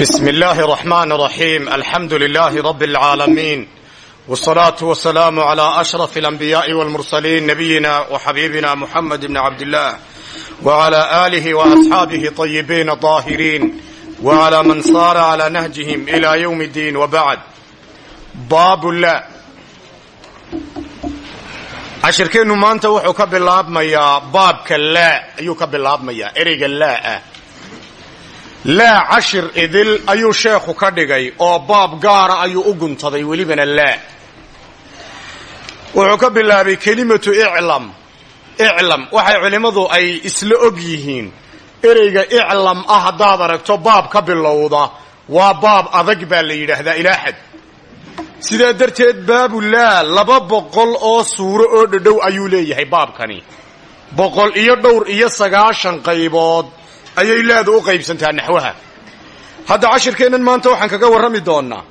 بسم الله الرحمن الرحيم الحمد لله رب العالمين والصلاة والسلام على أشرف الأنبياء والمرسلين نبينا وحبيبنا محمد بن عبد الله وعلى آله وأصحابه طيبين طاهرين وعلى من صار على نهجهم إلى يوم الدين وبعد باب الله cashirkeennu maanta wuxuu ka bilaabmayaa baabka laa ayuu ka bilaabmayaa ereyga laa ah laa cashir idil ayuu sheekhu ka dhigay oo baab gaara ayuu u guntaday welibana laa. Wuxuu ka bilaabay kelimatu iclam. Iclam waxay culimmadu ay isla og yihiin. Ereyga iclam ah haddaad aragto baab ka bilowda waa baab adag baa la yidhaahdaa ilaa xad sidaa darteed baabulaa laba boqol oo suuro oo dhadhow ayuu leeyahay baabkani. Boqol iyo dhowr iyo sagaashan qaybood ayay laadu u qaybsantaa naxwaha. Hadda cashirkeennan maanta waxaan kaga warrami doonnaa.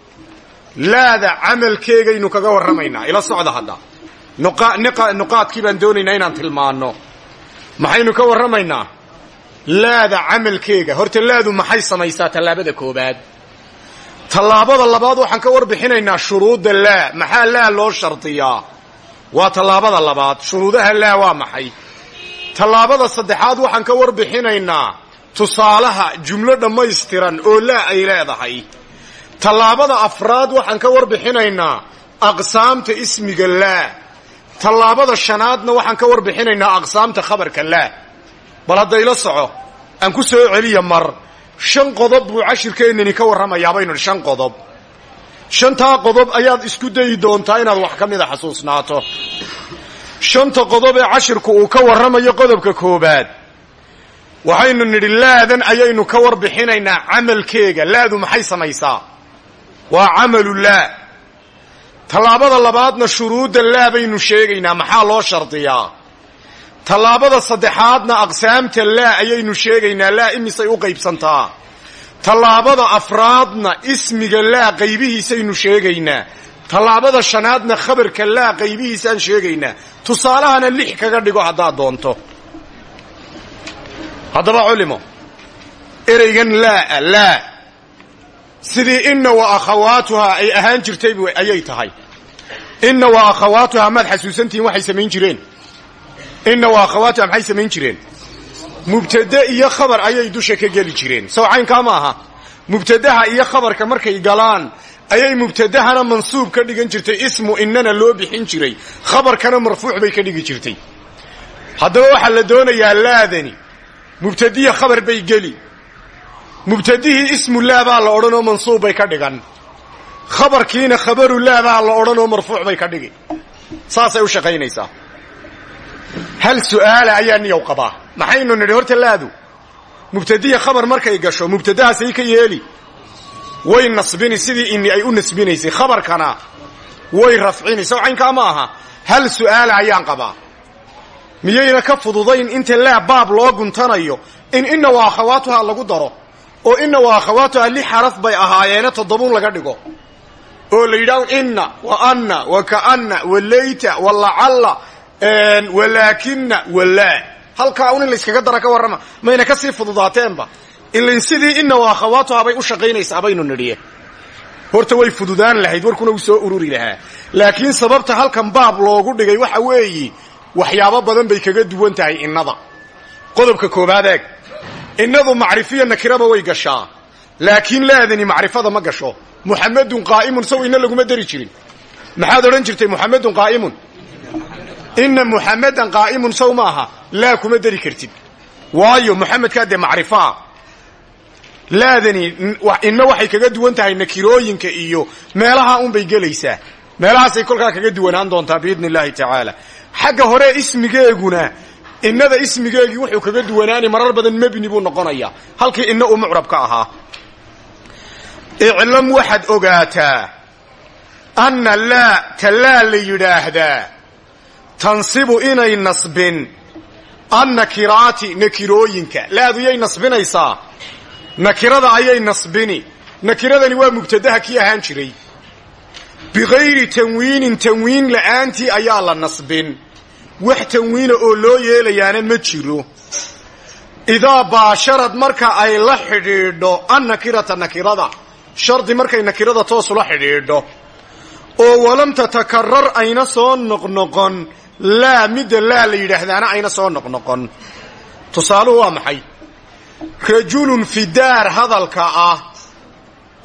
Laada camalkeegaynu kaga warramaynaa. Ila socda hadda. Nuqaadkii baan doonaynaa inaan tilmaanno. Maxaynu ka warramaynaa? Laada camalkeega. Horta laadu maxay samaysaa tallaabada koobaad? Tallaabada labaad waxaan ka warbixinaynaa shuruudda laa maxaa laa loo shardiyaa waa tallaabada labaad. Shuruudaha laa waa maxay? Tallaabada saddexaad waxaan ka warbixinaynaa tusaalaha jumlo dhammaystiran oo laa ay leedahay. Tallaabada afraad waxaan ka warbixinaynaa aqsaamta ismiga laa tallaabada shanaadna waxaan ka warbixinaynaa aqsaamta khabarka laa bal hadda ila soco aan ku soo celiya mar shan qodob buu cashirkeennani ka warramayaa baynu shan qodob. Shantaa qodob ayaad isku dayi doontaa inaad wax ka mida xasuusnaato. Shanta qodob ee cashirku uu ka warramayo qodobka koobaad waxaynu nidhi laadan ayaynu ka warbixinaynaa camalkeega. Laadu maxay samaysaa? Waa camalu laa. Tallaabada labaadna shuruudda laa baynu sheegaynaa maxaa loo shardiyaa? Tallaabada saddexaadna aqsaamta laa ayaynu sheegaynaa laa imisay u qaybsantaa. Tallaabada afraadna ismiga laa qaybihiisaynu sheegaynaa. Tallaabada shanaadna khabarka laa qaybihiisaan sheegaynaa. Tusaalahana lix kaga dhigo haddaad doonto haddaba culimo ereygan laa laa sidii inna wa akhawaatuhaa ay ahaan jirtay ayay tahay. Inna wa akhawaatuhaa maad xasuusantihiin waxay samayn jireen. Inna wa akhawaatuha maxay samayn jireen? Mubtade iyo khabar ayay dusha ka geli jireen. Sow caynkaa ma aha. Mubtadaha iyo khabarka markay galaan ayay mubtadahana mansuub ka dhigan jirtay. Ismu innana loo bixin jiray. Khabarkana marfuuc bay ka dhigi jirtay. Haddaba waxaa la doonayaa laadani mubtadiya khabar bay geli. Mubtadihii ismu laa baa la odhanoo mansuub bay ka dhigan. Khabarkiina khabaru laa baa la odhanoo marfuuc bay ka dhigi. Saasay u shaqaynaysaa. Hal su'aala ayaa niyow qabaa maxaynu nidhi horta laadu. Mubtadiya khabar markay gasho mubtadahaasay ka yeeli. Way nasbini sidii ini ay u nasbinaysay khabarkana way rafcini. Sow caynkaa ma aha. Hal su'aala ayaan qabaa miyayna ka fududayn inta laa baab loo guntanayo? In inna wa akhawaatuhaa lagu daro oo inna wa akhawaatuhaa lix xaraf bay ahaayeene toddobuun laga dhigo. Oo la yidhaah inna wa anna wa ka'anna wa layta wa lacalla walaakina walaa halkaa un in layskaga dara ka warrama mayna ka sii fududaateenba ilain sidii inna wa akhawaatuhaa bay u shaqaynaysaa baynu nidhiye. Horta way fududaan lahayd warkuna uu soo ururi lahaa. Laakiin sababta halkan baab loogu dhigay waxa weeyi waxyaabo badan bay kaga duwan tahay innada. Qodobka koobaad eeg innadu macrifiya nakiraba way gashaa laakiin laadani macrifada ma gasho. Muxamedun qaa'imun saw inna laguma dari jirin. Maxaad odhan jirtay muxamedun qaa'imun? Inna muxamedan qaa'imun saw maaha laa kuma dari kartid. Waayo muxamedkaa dee macrifaa laadani inna waxay kaga duwan tahay nakirooyinka iyo meelaha unbay gelaysaa. Meelahaasay kolkaa kaga duwanaan doontaa biidni illaahi tacaala xagga hore ismigeeguna innada ismigeegii wuxuu kaga duwanaani marar badan mebni buu noqonayaa halkii inna uu mucrab ka ahaa. Iclam waxaad ogaataa anna laa ta laa la yidhaahdaa tansibu inay nasbin annakiraati nakirooyinka laadu yay nasbinaysaa? Nakirada ayay nasbini. Nakiradani waa mubtadaha kii ahaan jiray bikayri tanwiinin tanwiin la'aantii ayaa la nasbin wax tanwiina oo loo yeelayaana ma jiro idaa baasharad marka ay la xidhiidho annakirata nakirada shardi markay nakirada toosula xidhiidho oo walam tatakarar ayna soo noqnoqon laa midda laa la yidhaahdaana ayna soo noqnoqon tusaaluhu waa maxay rajulun fidaar hadalka ah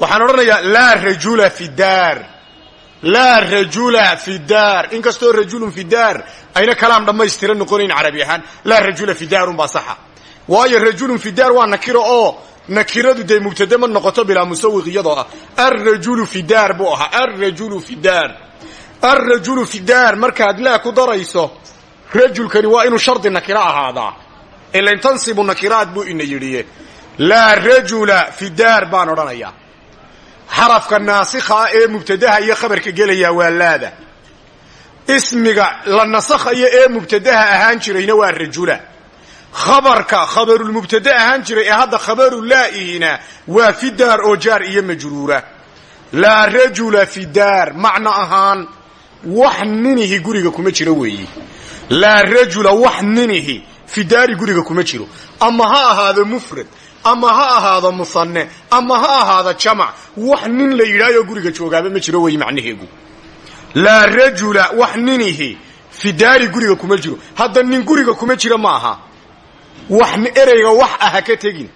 waxaan odhanayaa laa rajula fidaar laa rajula fidaar inkastoo rajulun fidaar ayna kalaam dhammaystiran noqonayn carabi ahaan laa rajula fidaarun baa saxa waayo rajulun fidaar waa nakiro oo nakiradu dee mubtade ma noqoto bilaa musawiq iyadoo ah alrajulu fidaar buu ahaa alrajulu fidaar alrajulu fidaar markaad laa ku darayso rajulkani waa inuu shardi nakiro ahaadaa ilan tansibu nakiraat buu ina yidhiye laa rajula fidaar baan odhanayaa xarafka naasikha ah ee mubtadaha iyo khabarka gelayaa waa laada. Ismiga la nasakhayo ee mubtadaha ahaan jirayna waa rajula. Khabarka khabarulmubtade ahaan jiray ee hadda khabaru laa'ihina waa fidaar oo jaar iyo majruura. Laa rajula fidaar macno ahaan wax ninihi guriga kuma jiro weeyi. Laa rajula wax ninihi fidaari guriga kuma jiro. Ama ha ahaado mufrad ama ha ahaado musanne ama ha ahaado jamac wax nin la yidhaahyo guriga joogaaba ma jiro weeyi macnaheegu. Laa rajula wax ninihi fidaari guriga kuma jiro. Hadda nin guriga kuma jiro ma aha. Wax ereyga wax aha ka tegin.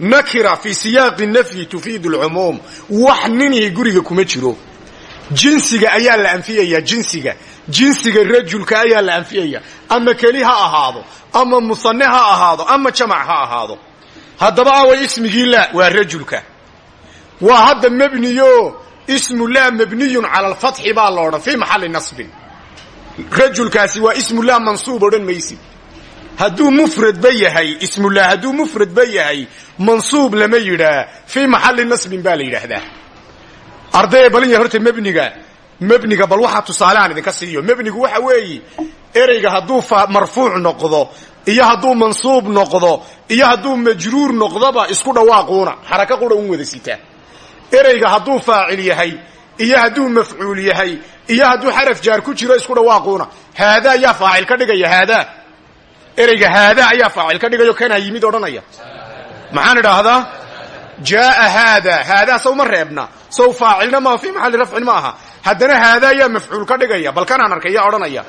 Nakira fii siyaaqi nafyi tufiidu alcumuum wax ninihi guriga kuma jiro. Jinsiga ayaa la anfiyaya jinsiga. Jinsiga rajulka ayaa la anfiyaya. Ama keli ha ahaado ama musanne ha ahaado ama jamac ha ahaado haddaba away ismigii laa waa rajulka. Waa hadda mebniyo ismu laa mabniyun cala alfatxi baa la odhan fii maxalli nasbin. Rajulkaasi waa ismu laa mansuub odhan maysid. Hadduu mufradba yahay ismullah hadduu mufradba yahay mansuub lama yidhaa fii maxalli nasbin baa la yidhaahdaa. Ardaya balinya horta mebniga mebniga bal waxaa tusaale aan idinka siiyo. Mebnigu waxa weeyi ereyga hadduu marfuuc noqdo iyo hadduu mansuub noqdo iyo hadduu majruur noqdoba isku dhawaaquuna. Xaraka qura un wada sitaa ereyga hadduu faacil yahay iyo hadduu mafcuul yahay iyo hadduu xaraf jaar ku jiro isku dhawaaquuna. Haadaa yaa faacil ka dhigaya haadaa. Ereyga haadaa ayaa faacil ka dhigayo kanaa yimid odhanaya. Maxaan idhaahdaa? Jaaa haada haadaa. Saw ma reebna. Saw faacilna maaha fii maxalli rafcin ma aha haddana haadaa yaa mafcuul ka dhigaya bal kanaan arkay yaa odhanaya.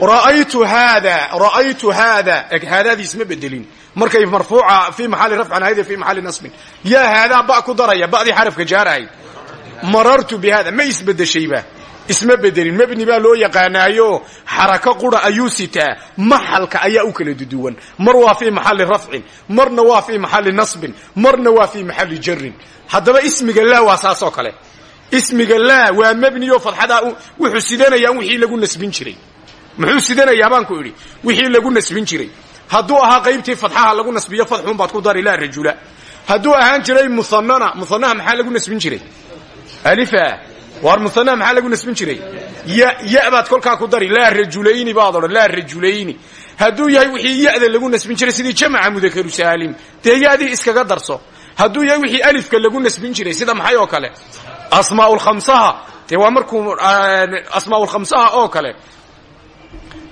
Ra'aytu haada ra'aytu haada. Haadaadiis ma bedelin. Markay marfuuca fii maxalli rafcin ahayd fii maxalli nasbin. Yaa haadaa ba ku daraya ba'dii xarafka jaarahayd marartu bi hada ma isbedeshayba isma bedelin mebni baa loo yaqaanaayo. Xarako qura ayuu sitaa. Maxalka ayaa u kala duduwan mar waa fii maxalli rafcin marna waa fii maxalli nasbin marna waa fii maxalli jarin haddaba ismiga laa waa saasoo kale ismiga laa waa mebniyo fadxadaa wuxuu sidanayaa wixii lagu nasbin jiray. Muxuu sidanayaa baan ku idhi wixii lagu nasbin jiray. Hadduu ahaa qaybtii fadxaha lagu nasbiyo fadxuun baad ku dari laa rajula. Hadduu ahaan jiray musanana musanaha maxaa lagu nasbin jiray? Alifa waar musanaha maxaa lagu nasbin jiray? Ya ya baad kolkaa ku dari laa rajulayni baad odhan laa rajulayni. Hadduu yahay wixii ya-da lagu nasbin jiray sidii jamaca mudakaru saalim. Dee iskaga darso. Hadduu yahay wixii alifka lagu nasbin jiray sida maxay oo kale asmaaulkhamsaha dee waa markuu asmaaulkhamsaha oo kale.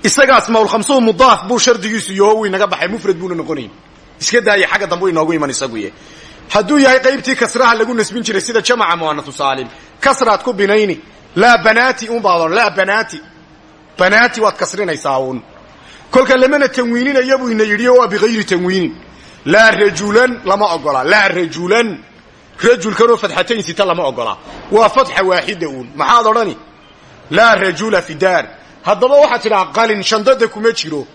Isaga asmaaulkhamsuhu mudaaf buu shardigiisu yaho uu inaga baxay mufrad buuna noqonayn. Iska daaya xagga dambe inoogu iman isaguye hadduu yahay qaybtii kasraha lagu nasbin jiray sida jamaca muanatu saalim kasraad ku binayni laa banaati un baad odhan laa banaati. Banaati waad kasrinaysaa uun. Kolka lamana tanwiininayo buu ina yidhi waa bikayri tanwiinin. Laa rajulan lama ogola. Laa rajulan rajulkanoo fadxatayn sita lama ogola. Waa fatxa waaxida uun. Maxaad odhani? Laa rajula fi daar haddaba waxaad tidhaha qalin shandada kuma jiro.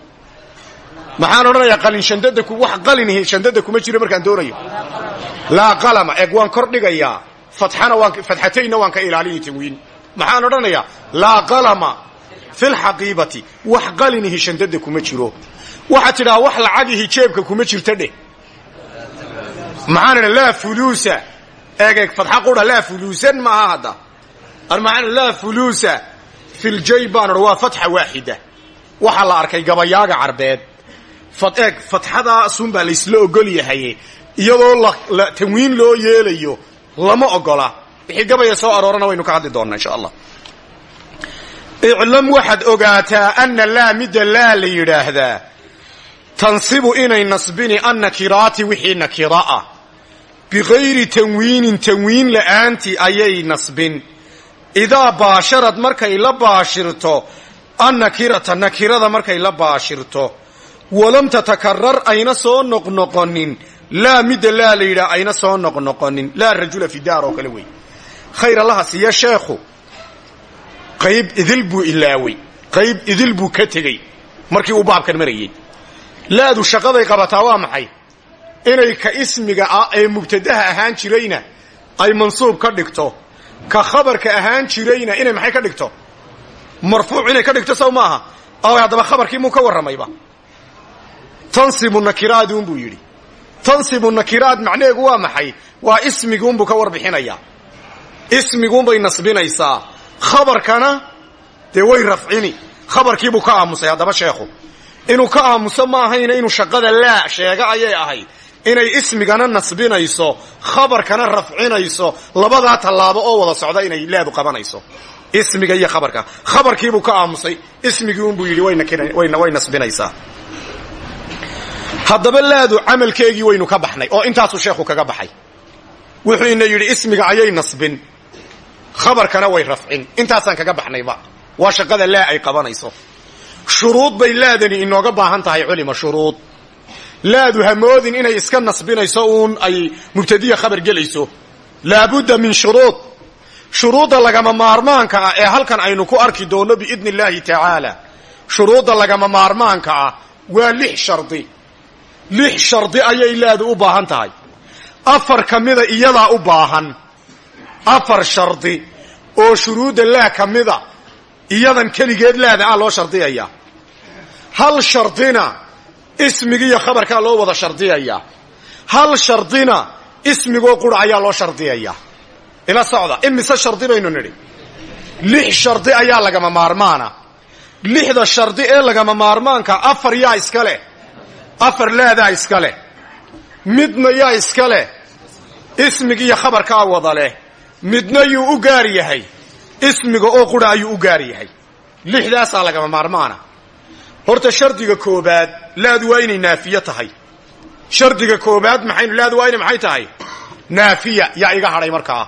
Maxaan odhanayaa qalin shandada wax qalin shandada kuma jiro markaan doonayo. Laa qalama eg waan kor dhigayaa. Fatxana waan fatxataynna waan ka ilaalini tanwiin maxaan odhanayaa laa qalama fi lxaqiibati wax qalinihi shandada kuma jiro. Waxaad tidhaha wax lacagihi jeebka maxaan idha laa fuluusa eeg eeg fatxa qura laa fuluusan maaha hadda maxaan laa fuluusa filjay baan odhan waa fatxa waaxida waxaa la arkay gabayaaga carbeed. Eeg fatxadaasun baa laysla ogol yahay iyadoo tanwiin loo yeelayo lama ogola. Wixii gabaya soo aroorana waynu ka hadli doonnaa insha allah. Iclam waxaad ogaataa ana laa midda laa la yidhaahdaa. Tansibu inay nasbini annakiraati wixii bikayri tanwiinin tanwiin la'aantii ayay nasbin idaa baasharad markay la baashirto annakirata nakirada markay la baashirto walam tatakarar ayna soo noqnoqonin laa midda laa la yidhaah ayna soo noqnoqonin laa rajula fi daar oo kale wey khayr allaha siiya sheekhu qayb idil buu ilaawey qayb idil buu ka tegey markii uu baabkan marayey laadu shaqaday qabataa waa maxay inay ka ismiga ah ee mubtadaha ahaan jirayna ay mansuub ka dhigto. Ka khabarka ahaan jirayna inay maxay ka dhigto? Marfuuc inay ka dhigto saw maaha? Oo haddaba khabarkii muu ka warramayba? Tansibu nakiraaduunbuu yidhi. Tansibu nakiraad macnaheegu waa maxay? Waa ismiguunbuu ka warbixinayaa ismiguunbay nasbinaysaa. Khabarkana dee way rafcini. Khabarkiibuu ka aamusay haddaba sheekhu. Inuu ka aamuso ma ahayna inuu shaqada laa sheega ayay ahayd inay ismigana nasbinayso khabarkana rafcinayso labadaa tallaabo oo wada socda inay laadu qabanayso. Ismiga iyo khabarka. Khabarkiibuu ka aamusay ismigii unbuu yidhi way nasbinaysaa. Haddaba laadu camalkeegii waynu ka baxnay oo intaasuu sheekhu kaga baxay. Wuxuu ina yidhi ismiga ayay nasbin khabarkana way rafcin. Intaasaan kaga baxnayba. Waa shaqada laa ay qabanayso. Shuruud bay laadani inooga baahan tahay culima shuruud laadu hamoodin inay iska nasbinayso uun ay mubtadiya khabar gelayso. Laabudda min shuruud. Shuruudda lagama maarmaanka ah ee halkan aynu ku arki doonno biidni illaahi tacaala shuruudda lagama maarmaanka ah waa lix shardi. Lix shardi ayay laadu u baahan tahay. Afar ka mida iyadaa u baahan. Afar shardi oo shuruudda laa ka mida iyadan keligeed laada ah loo shardiyayaa hal shardina ismigiiyo khabarkaa loo wada shardiyayaa hal shardina ismigoo qura ayaa loo shardiyayaa ila socda imise shardi baynu nidhi? Lix shardi ayaa lagama maarmaana. Lixda shardi ee lagama maarmaanka afar yaa iska leh. Afar laadaa iska leh. Midna yaa iska leh. Ismigiiyo khabarkaa wada leh. Midna yuu u gaar yahay. Ismiga oo qura ayuu u gaar yahay. Lixdaasaa lagama maarmaana horta shardiga koobaad laadu waa inay naafiye tahay. Shardiga koobaad maxaynu laadu waa inay maxay tahay? Naafiya yaa iga hadhay markaa.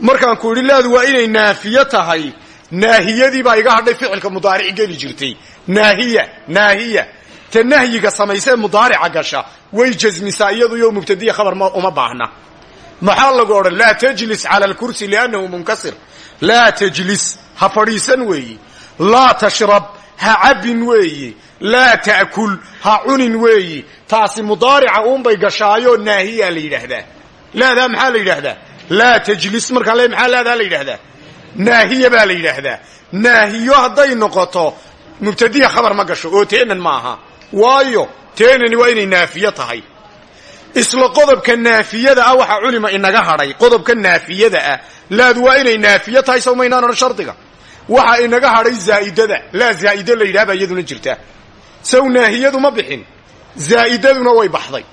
Markaan ku idhi laadu waa inay naafiye tahay naahiyadii baa iga hadhay ficilka mudaaric geli jirtay. Naahiya naahiya. Ta nahyiga samaysee mudaarica gasha way jasmisaa iyaduyo mubtadiya khabar uma baahna. Maxaa lagu odhan? Laa tajlis cala alkursi liannahu munkasir. Laa tajlis. Ha fadhiisan weeyi. Laa tashrab ha cabbin weeyi laa ta'kul ha cunin weeyi. Taasi mudaarica uunbay gashaayoo naahiyaa la yidhaahdaa laadaa maxaa la yidhaahdaa laa tajlis markaan le maxaa laadaa la yidhaahdaa naahiya baa la yidhaahdaa naahiyo hadday noqoto mubtadiya khabar ma gasho oo teenan ma aha. Waayo teenani waa inay naafiyo tahay. Isla qodobka naafiyada ah waxaa culima inaga hadhay. Qodobka naafiyada ah. Laadu waa inay naafiyo tahay saw maynaan odhan shardiga waxaa inaga hadhay zaa'idada. Laa zaa'ida la yidhaha baa iyaduna jirta. Saw naahiyadu ma bixin. Zaa'idaduna way baxday.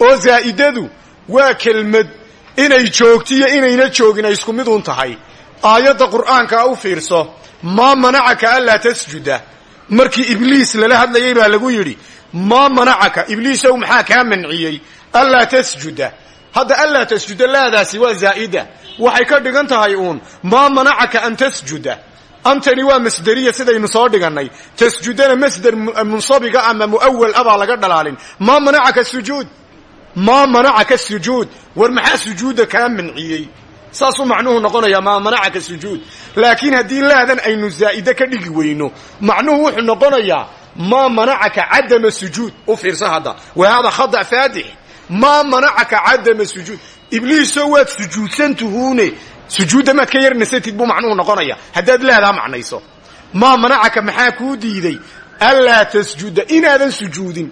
Oo zaa'idadu waa kelmad. Inay joogtiyo inayna joogin ay isku mid un tahay. Aayadda qur'aankaa u fiirso maa manacaka anlaa tasjuda. Markii ibliis lala hadlayay baa lagu yidhi maa manacaka. Ibliisow maxaa kaa manciyey? Anlaa tasjuda. Hadda anlaa tasjuda laadaasi waa zaa'ida. Waxay ka dhigan tahay uun maa manacaka an tasjuda antani waa masderiya sidaynu soo dhigannay. Tasjudana masder munsabiga ama mu'awal abaa laga dhalaalin. Maa manacaka sujuud? Maa manacaka sujuud? War maxaa sujuudda kaa manciyey? Saasuu macnuhu noqonayaa maa manacaka sujuud. Laakiin haddii laadan aynu zaa'ide ka dhigi weyno macnuhu wuxuu noqonayaa maa manacaka cadama sujuud. U fiirsa hadda. Wa hada khada faadix. Maa manacaka cadama sujuud. Ibliisoo waad sujuudsantuhuune sujuudda maad ka yarnasatid buu macnuhu noqonaya. Haddaad laadaa macnayso. Maa manacaka maxaa kuu diiday? Anlaa tasjuda inaadan sujuudin.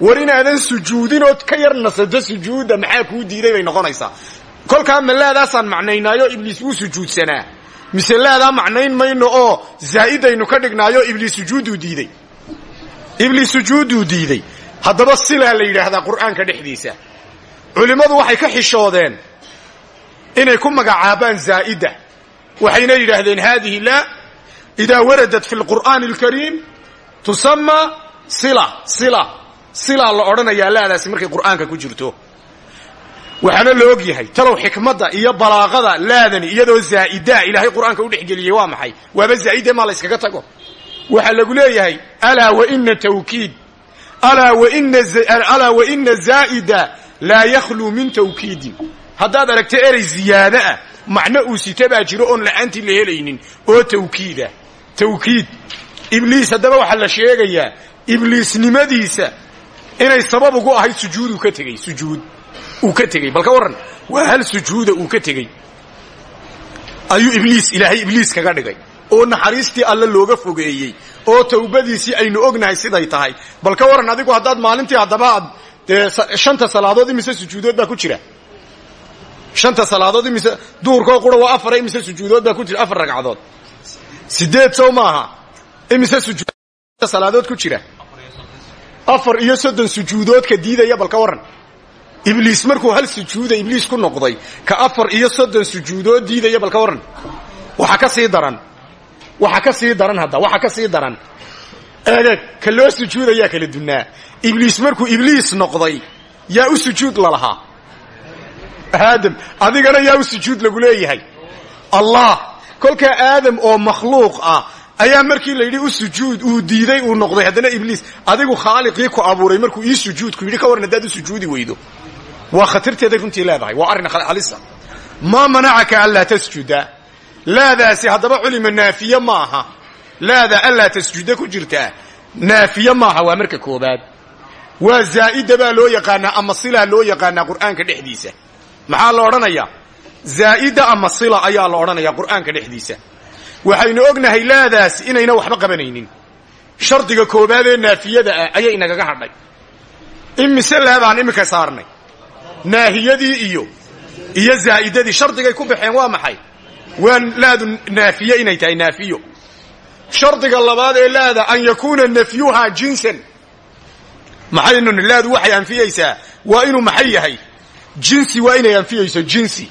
War inaadan sujuudin ood ka yar nasato sujuudda maxaa kuu diiday bay noqonaysaa. Kolkaa ma laadaasaan macnaynaayo ibliis wuu sujuudsanaa. Mise laadaa macnayn mayno oo zaa'idaynu ka dhignaayo ibliis sujuuduu diiday. Ibliis sujuuduu diiday. Haddaba silaa la yidhaahdaa qur'aanka dhexdiisa. Culimmadu waxay ka xishoodeen inay ku magacaabaan zaa'ida. Waxayna yidhaahdeen haadihi laa idaa waradat fi lqur'aani alkariim tusamaa sila. Sila. Silaa la odhanayaa laadaasi markay qur'aanka ku jirto. Waxaana la yahay talow xikmadda iyo balaaqada laadani iyadoo zaa'idaa ilaahay qur'aanka u dhexgeliyey waa maxay? Waaba zaa'ide maa la yskaga tago? Waxaa lagu leeyahay alaa waina tawkiid alaa waina zaa'ida laa yakhluu min tawkiidin haddaad aragto erey ziyaado ah macno uu sita baa jiro oon la'aantii la helaynin oo tawkiida tawkiid. Ibliis haddaba waxaa la sheegayaa ibliisnimadiisa inay sabab ugu ahayd sujuud uu ka tegey sujuud uu ka tegey. Bal ka warran waa hal sujuuda uu ka tegey. Ayuu ibliis ilaahay ibliis kaga dhigay oo naxariistii alle looga fogeeyey oo tawbadiisii aynu ognahay siday tahay. Bal ka warran adigu haddaad maalintii haddaba aad shanta salaadood imise sujuudood baa ku jira shanta salaadood imise duurkoo qura waa afar imise sujuudood baa ku jira afar ragcadood. Sideed sow maaha. Imise sujuud salaadood ku jira. Afar iyo soddon sujuudoodka diidaya bal ka warran. Ibliis markuu hal sujuuda ibliis ku noqday ka afar iyo soddon sujuudood diidaya bal ka warran. Waxa ka sii daran. Waxa ka sii daran hadda waxa ka sii daran. Eegeg ka loo sujuudayaa kala dunnaa. Ibliis markuu ibliis noqday yaa u sujuud lalahaa aadam adigana yaa u sujuud lagu leeyahay. Allah kolkaa aadam oo makhluuq ah ayaa markii la yidhi u sujuud uu diiday uu noqday. Haddana ibliis adigu khaaliqii ku abuuray markuu ii sujuudku yidhi ka warran haddaad u sujuudi weydo. Waa khatarteeday runtii leedahay. Waa arrin halisa maa manacaka anlaa tasjuda. Laadaasi haddaba culima naafiye ma aha. Laada anlaa tasjuda ku jirtaa naafiye maaha waa marka koobaad. Waa zaa'ida baa loo yaqaanaa ama silaa loo yaqaanaa qur'aanka dhexdiisa maxaa la odhanayaa zaa'ida ama sila ayaa la odhanayaa qur'aanka dhexdiisa. Waxaynu ognahay laadaas inayna waxba qabanaynin. Shardiga koobaad ee naafiyada ah ayay inagaga hadhay. Imise laadaan iminka saarnay? Naahiyadii iyo iyo zaa'idadii shardigay ku baxeen waa maxay? Waa laadu naafiye inay tahay naafiyo. Shardiga labaad ee laada an yakuuna nafyuhaa jinsan. Maxaynu laadu waxay anfiyeysaa waa inuu maxay yahay jinsi waa inay anfiyeyso jinsi.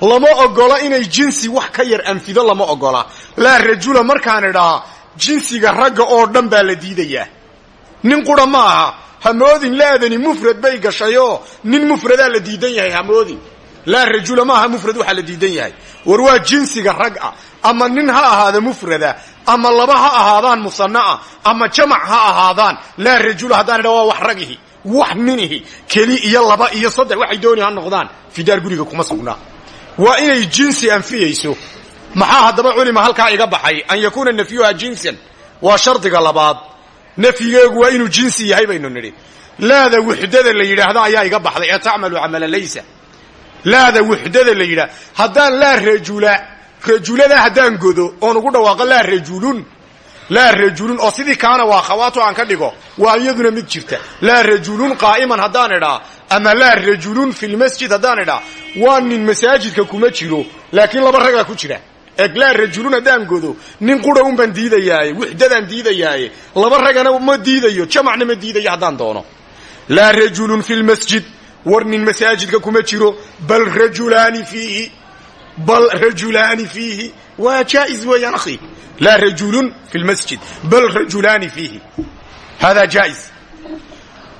Lama ogola inay jinsi wax ka yar anfido lama ogola. Laa rajula markaan idhaa jinsiga ragga oo dhan baa la diidayaa. Nin qura ma aha hamoodin laadani mufrad bay gashayoo nin mufradaa la diidan yahay hamoodin. Laa rajula maaha mufrad waxaa la diidan yahay. War waa jinsiga rag ah. Ama nin ha ahaada mufrada ama laba ha ahaadaan musana'a ama jamac ha ahaadaan laa rajula haddaan idha waa wax ragihi wax ninihi keli iyo laba iyo saddex waxay dooni ha noqdaan fidaar guriga kuma sugnaa waa inay jinsi anfiyeyso maxaa haddaba culima halkaa iga baxay? An yakuuna nafyuha jinsan. Waa shardiga labaad. Nafyigeegu waa inuu jinsi yahay baynu nidhi. Laada wuxdada la yidhaahdo ayaa iga baxday ee tacmalu camala laysa. Laada wuxdada la yidhaah haddaan laa rajula rajulada haddaan godo oon ugu dhawaaqo laa rajulun laa rajulun oo sidii kaana waa khawaato aan ka dhigo waa iyaduna mid jirta. Laa rajulun qaa'iman haddaan idhaa ama laa rajulun fi lmasjid haddaan idhaa waa nin masaajidka kuma jiro laakiin laba ragaa ku jira. Eeg laa rajulun haddaan godo nin qura un baan diidayaaye wuxdadaan diidayaaye laba ragana ma diidayo jamacna ma diidayo haddaan doono. Laa rajulun fi lmasjid war nin masaajidka kuma jiro bal rajulaani fiihi bal rajulaani fiihi waa jaa'iz weeyaan akhi laa rajulun fi lmasjid bal rajulaani fiihi hada jaa'iz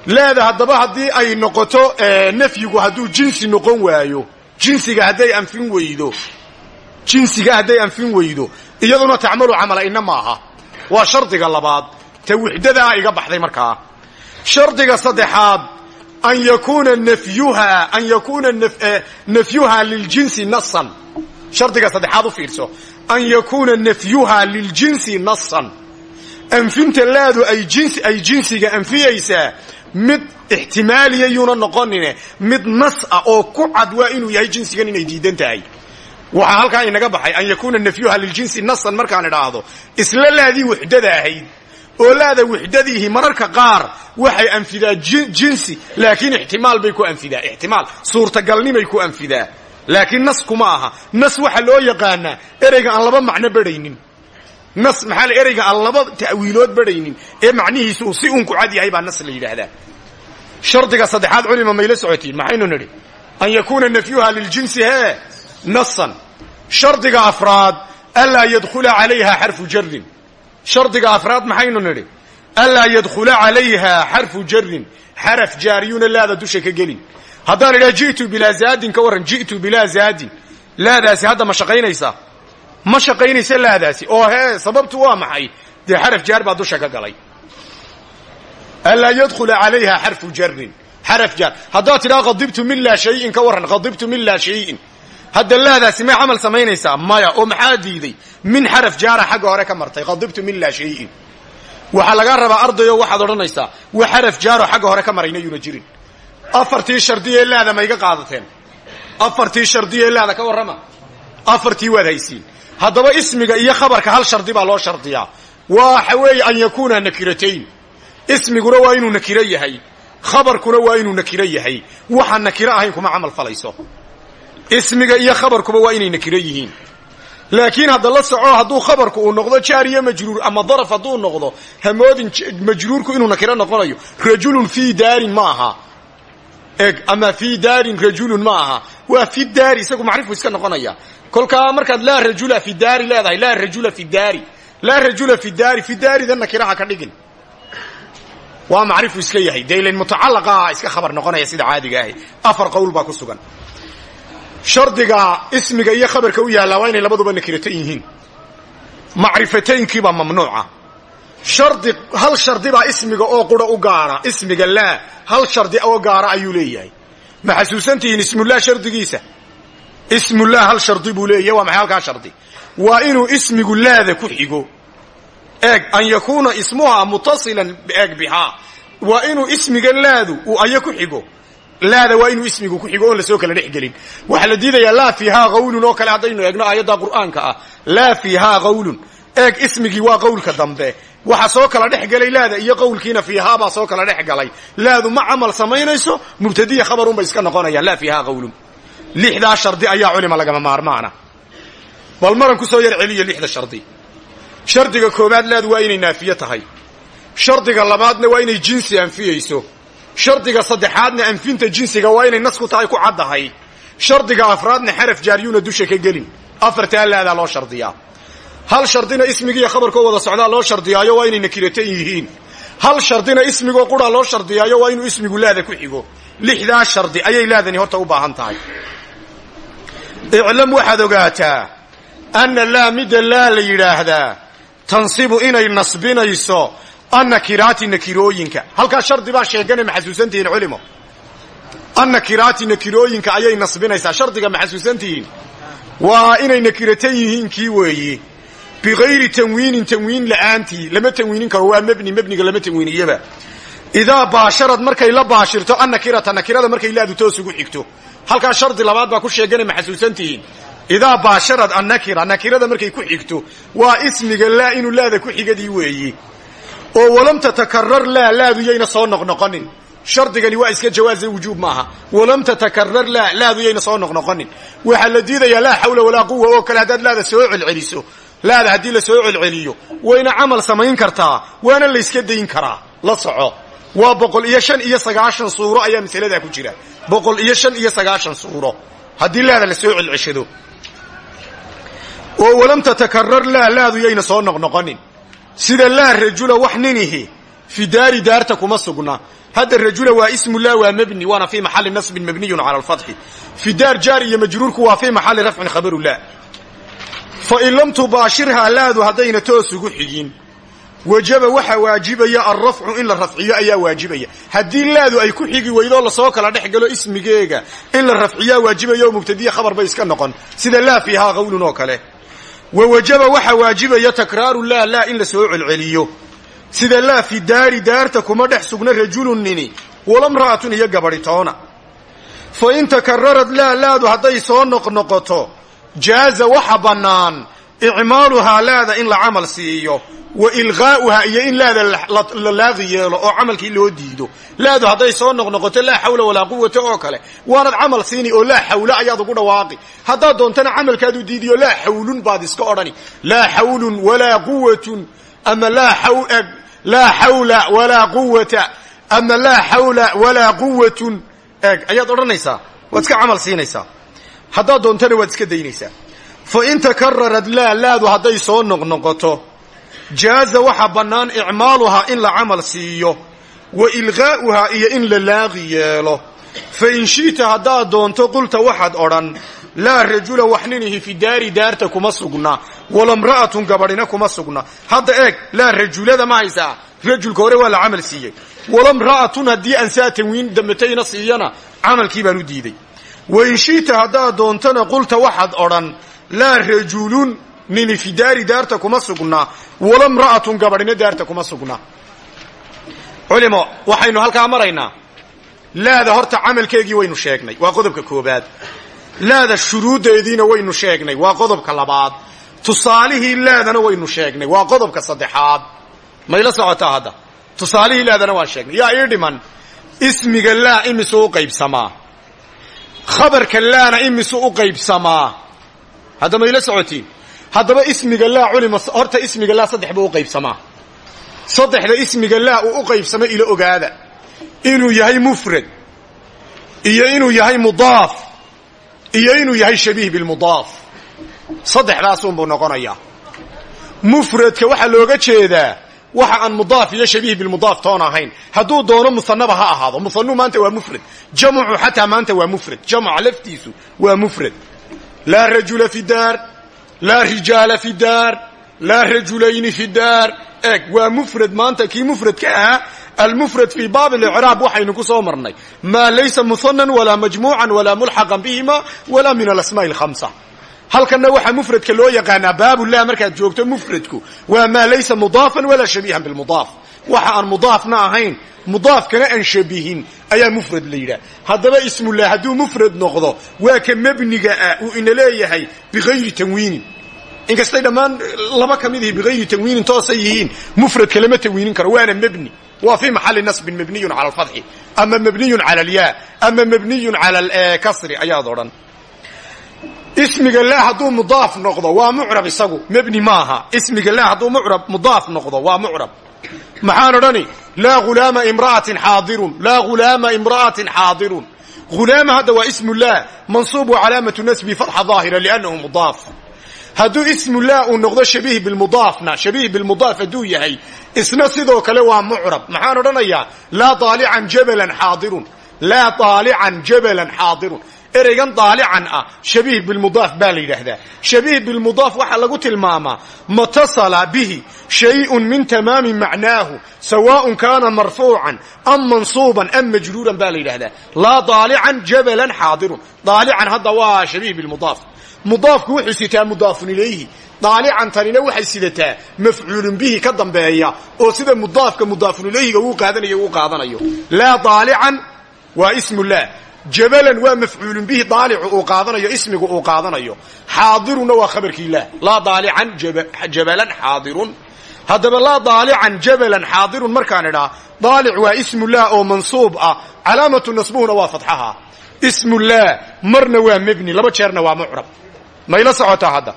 laada haddaba haddii ay noqoto nafyigu hadduu jinsi noqon waayo jinsiga hadday anfin weydo jinsiga hadday anfin weydo iyaduna tacmalu camala ina maaha. Waa shardiga labaad ta wixdadaa iga baxday markaa. Shardiga saddexaad an yakuuna nafyuha an yakuuna nafyuha liljinsi nasan shardiga saddexaad u fiirso an yakuuna nafyuha liljinsi nasan anfinta laadu ay jinsi ay jinsiga anfiyeysaa mid ixtimaaliya yuuna noqonine mid nas ah oo ku cad waa inuu yahay jinsigan inay diidan tahay. Waxaa halkaa inaga baxay an yakuuna nafyuha liljinsi nasan markaan idhaahdo isla laadii wuxdada ahayd oo laada wuxdadiihi mararka qaar waxay anfidaa jinsi laakiin ixtimaal bay ku anfidaa ixtimaal suurtagalnimay ku anfidaa laakiin nas kuma aha. Nas waxa loo yaqaanaa ereyga aan laba macno bedhaynin nas maxaa ereyga aan laba ta'wiilood bedhaynin ee macnihiisu uu si uun ku cad yahay baa nas la yidhaahdaa. Shardiga saddexaad culima mayla socotiin maxaynu nidhi? An yakuuna nafyuha liljinsi hee nasan shardiga afraad anlaa yadkhula calayha xarfu jarin shardiga afraad maxaynu nidhi? Anlaa yadkhula calayha xarfu jarin xaraf jaariyuna laada dusha ka gelin haddaan idhaha ji'tu bilaa zaadin ka warran ji'tu bilaa zaadin. Laadaasi hadda ma shaqaynaysaa? Ma shaqaynaysa laadaasi? Oo hee sababtu waa maxay? Dee xaraf jaar baa dusha ka galay. Anlaa yadkhula calayha xarfu jarin xaraf jaar. Haddaad tidhaha qadibtu min laa shayin ka warran qadibtu min laa shayin. Hadda laadaasi may camal samaynaysaa? Maya oo maxaa diiday? Min xaraf jaara xagga hore ka martay qadibtu min laa shayin. Waxaa lagaa rabaa ardayo waxaad odhanaysaa wa xaraf jaaro xagga hore ka marayna yuuna jirin afartii shardiye laada ma iga qaadateen. Afartii shardiye laada ka warrama. Afartii waad haysiin. Haddaba ismiga iyo khabarka hal shardi baa loo shardiyaa. Waxa weeye an yakuuna nakiratayn ismiguna waa inuu nakiro yahay. Khabarkuna waa inuu nakiro yahay. Waxaan nakiro ahayn kuma camal falayso. Ismiga iyo khabarkuba waa inay nakiro yihiin. Laakiin hadda la soco hadduu khabarku uu noqdo jaariyo majruur ama daraf hadduu noqdo hamoodin majruurku inuu nakiro noqonayo rajulun fii daarin ma aha eg ama fii daarin rajulun ma aha waa fi daari isagu macrifu iska noqonaya. Kolkaa markaad laa rajula fi daari leedahay laa rajula fi daari. Laa rajula fi daari fi daarida nakiraha ka dhigin. Waa macrifu iska yahay. Dee ilan mutacalaqa iska khabar noqonaya sida caadiga ahi. Afar qowl baa ku sugan. Shardiga ismiga iyo khabarka u yaallaa waa inay labaduba nakiratan yihiin. Macrifataynkiibaa mamnuuca shardi hal shardibaa ismiga oo qura u gaara. Ismiga laa hal shardi oo gaara ayuu leeyahay. Ma xasuusantihiin ismullah shardigiisa? Ismullah hal shardi buu leeyahay waa maxay halkaa shardi? Waa inuu ismigu laada ku xigo. Eeg an yakuuna ismuha mutasilan eeg bihaa. Waa inuu ismiga laadu uu aya ku xigo. Laada waa inuu ismigu ku xigo oon la soo kala dhex gelin. Waxaa la diidayaa laa fiihaa qawlun oo kale haddaynu eegno aayadda qur'aanka ah. Laa fiihaa qawlun. Eeg ismigii waa qowlka dambe waxa soo kala dhex gelay laada iyo qowlkiina fiihaabaa soo kala dhex galay. Laadu ma camal samaynayso mubtadiya khabarunbay iska noqonayaan. Laa fiihaa qawlun. Lixdaa shardi ayaa culima lagama maarmaana. Bal maran ku soo yar celiya lixda shardi. Shardiga koobaad laadu waa inay naafiye tahay. Shardiga labaadna waa inay jinsi anfiyeyso. Shardiga saddexaadna anfinta jinsiga waa inay nas ku tahay ku caddahay. Shardiga afraadna xaraf jaaryuuna dusha ka gelin. Afartaa laadaa loo shardiyaa hal shardina ismigiiyo khabarkoo wada socdaa loo shardiyaayo waa inay nakiratan yihiin. Hal shardina ismigoo quraa loo shardiyaayo waa inuu ismigu laada ku xigo. Lixdaa shardi ayay laadani horta u baahan tahay. Iclam waxaad ogaataa anna laa midda laa la yidhaahdaa tansibu inay nasbinayso annakiraati nakirooyinka. Halkaa shardi baa sheegane ma xasuusantihiin culimo annakiraati nakirooyinka ayay nasbinaysaa. Shardiga ma waa inay nakiratan yihiin kii weeye bikayri tanwiinin tanwiin la'aantii lama tanwiinin karo waa mebni mebniga lama tanwiiniyaba idaa baasharad markay la baashirto annakirata nakirada markay laadu toos ugu xigto halkaa shardi labaad baa ku sheegane ma xasuusantihiin idaa baasharad annakira nakirada markay ku xigto waa ismiga laa inuu laada ku xigadii weeyi oo walam tatakarar laa laadu yayna soo noqnoqonin shardigani waa iska jawaaza wujuub maaha walam tatakarar laa laadu yayna soo noqnoqonin waxaa la diidayaa laa xawla walaa quwa oo kale haddaad laada soo laada haddii la soo celceliyo wayna camal samayn kartaa waana layska dayn karaa. La soco. Waa boqol iyo shan iyo sagaashan suuro ayaa masaladaa ku jira. Boqol iyo shan iyo sagaashan suuro. Haddii laada la soo celceshado. Oo walam tatakarar laa laadu yayna soo noqnoqonin. Sida laa rajula wax ninihi fi daari daarta kuma sugna. Hadda rajula waa ismu laa waa mebni waana fii maxali nasbin mabniyun cala alfatxi. Fi daar jaar iyo majruurku waa fii maxali rafcin khabaru laa fa in lam tubaashirhaa laadu haddayna toos ugu xigin. Wajaba waxaa waajibaya alrafcu in la rafciyo ayaa waajibaya. Haddii laadu ay ku xigi weydoo la soo kala dhex galo ismigeega in la rafciyaa waajibaya oo mubtadiya khabar bay iska noqon. Sida laa fiihaa qawlun oo kale. Wa wajaba waxaa waajibaya takraaru laa laa in la soo celceliyo. Sida laa fi daari daarta kuma dhex sugna rajulun nini walamra'atun iyo gabadhitoona. Fa in takararad laa laadu hadday soo noqnoqoto jaaza waxa bannaan icmaaluhaa laada in la camal siiyo wa ilqaa'uhaa iyo in laada la laaqi yeelo oo camalkii loo diido. Laadu hadday soo noqnoqoto laa xawla walaa quwata oo kale. Waanad camal siini oo laa xawla ayaad ugu dhawaaqi. Haddaad doontana camalkaadu diidiyo laa xawlun baad iska odhani. Laa xawlun walaa quwatun ama laa xawla walaa quwata ama laa xawla walaa quwatun eeg ayaad odhanaysaa? Waad iska camal siinaysaa haddaad doontana waad iska daynaysaa. Fa in takararad laa laadu hadday soo noqnoqoto jaaza waxa bannaan icmaaluhaa in la camal siiyo wa ilqaa'uhaa iyo in la laaqi yeelo. Fa in shi'ta haddaad doonto qulta waxaad odhan laa rajula waxninihi fi daari daarta kuma sugna walamra'atun gabadhina kuma sugna. Hadda eeg laa rajulada ma haysaa rajulka hore waa la camal siiyey walamra'atun haddii aan saa tanwiin dambatayna siiyana camalkii baan u diiday wain shi'ta haddaad doontona qulta waxaad odhan laa rajulun nini fi daari daarta kuma sugna walamra'atun gabadhina daarta kuma sugna culimo waxaynu halkaa maraynaa laada horta camalkeegii waynu sheegnay waa qodobka koobaad laada shuruuddeediina waynu sheegnay waa qodobka labaad tusaalihii laadana waynu sheegnay waa qodobka saddexaad mayla socotaa hadda tusaalihii laadana waan sheegnay yaa ii dhiman ismiga laa imisuu qaybsamaa khabarka laana imisuu u qaybsamaa. Hadda mayla socotiin haddaba ismiga laa culima horta ismiga laa saddex buu u qaybsamaa. Saddexda ismiga laa uu u qaybsamo ilo ogaada. Inuu yahay mufrad iyo inuu yahay mudaaf iyo inuu yahay shabiih bilmudaaf saddexdaasunbuu noqonayaa. Mufradka waxaa looga jeedaa waxa aan mudaaf iyo shabiih bilmudaaf toon ahayn hadduu doono musanaba ha ahaado musanuu maanta waa mufrad jamcu xataa maanta waa mufrad jamca laftiisu waa mufrad laa rajula fi daar laa rijaala fi daar laa rajulayni fi daar eeg waa mufrad maanta kii mufradka ahaa almufrad fii baab اlicraab waxaynu ku soo marnay maa laysa musanan walaa majmuucan walaa mulxaqan bihima walaa min alasmaaءi اlhamsa halkanna waxaa mufradka loo yaqaanaa baabullah markaad joogto mufradku waa maa laysa mudaafan walaa shabiihan bilmudaaf. Waxa aan mudaafna ahayn mudaafkana aan shabihin ayaa mufrad la yidhaah. Haddaba ismullah hadduu mufrad noqdo waa ka mebniga ah uu ina leeyahay bigayri tanwiinin. Inkastay dhammaan laba ka mid ihi bigayri tanwiinin toosay yihiin mufradka lama tanwiinin karo waana mebni waa fii maxali nasbin mabniyun cala alfatxi ama mabniyun cala alyaa ama mabniyun cala alkasri ayaad odhan ismiga laa hadduu mudaaf noqdo waa mucrab isagu. Mebni maaha. Ismiga laa hadduu mucrab mudaaf noqdo waa mucrab. Maxaan odhani? Laa imra'atin xaadirun. Laa ghulaama imra'atin xaadirun. Ghulaama hadda waa ismu laa. Mansuub wa calaamatu nasbi fatxa daahira liannahu mudaaf. Hadduu ismu laa uu noqdo shabiih bilmudaafna shabiih bilmudaaf hadduu yahay isna sidoo kale waa mucrab. Maxaan odhanayaa? Laa jabalan xaadirun. Laa daalican jabalan xaadirun ereygan daalican ah. Shabiih bilmudaaf baa la yidhaahdaa. Shabiih bilmudaaf waxaa lagu tilmaamaa. Matasala bihi shayun min tamaami macnaahu sawaaءun kaana marfuucan am mansuuban am majruuran baa la yidhahdaa laa daalican jabalan xaadirun. Daalican hadda waa shabiih bilmudaaf mudaafku wuxuu sitaa mudaafun ilayhi. Daalican tanina waxay sidataa mafcuulun bihi ka dambeeya oo sida mudaafka mudaafun ilayhiga uu qaadanayo uu qaadanayo. Laa daalican waa ismu laa jabalan waa mafcuulun bihi daalicu uu qaadanayo ismigu uu qaadanayo. Xaadirunna waa khabarkii lah laa daalican jabalan xaadirun. Haddaba laa daalican jabalan xaadirun markaan idhaa daalic waa ismu lah oo mansuub ah. Calaamatu nasbuhuna waa fatxaha. Ismu laa marna waa mebni laba jeerna waa mucrab. Mayla socotaa hadda.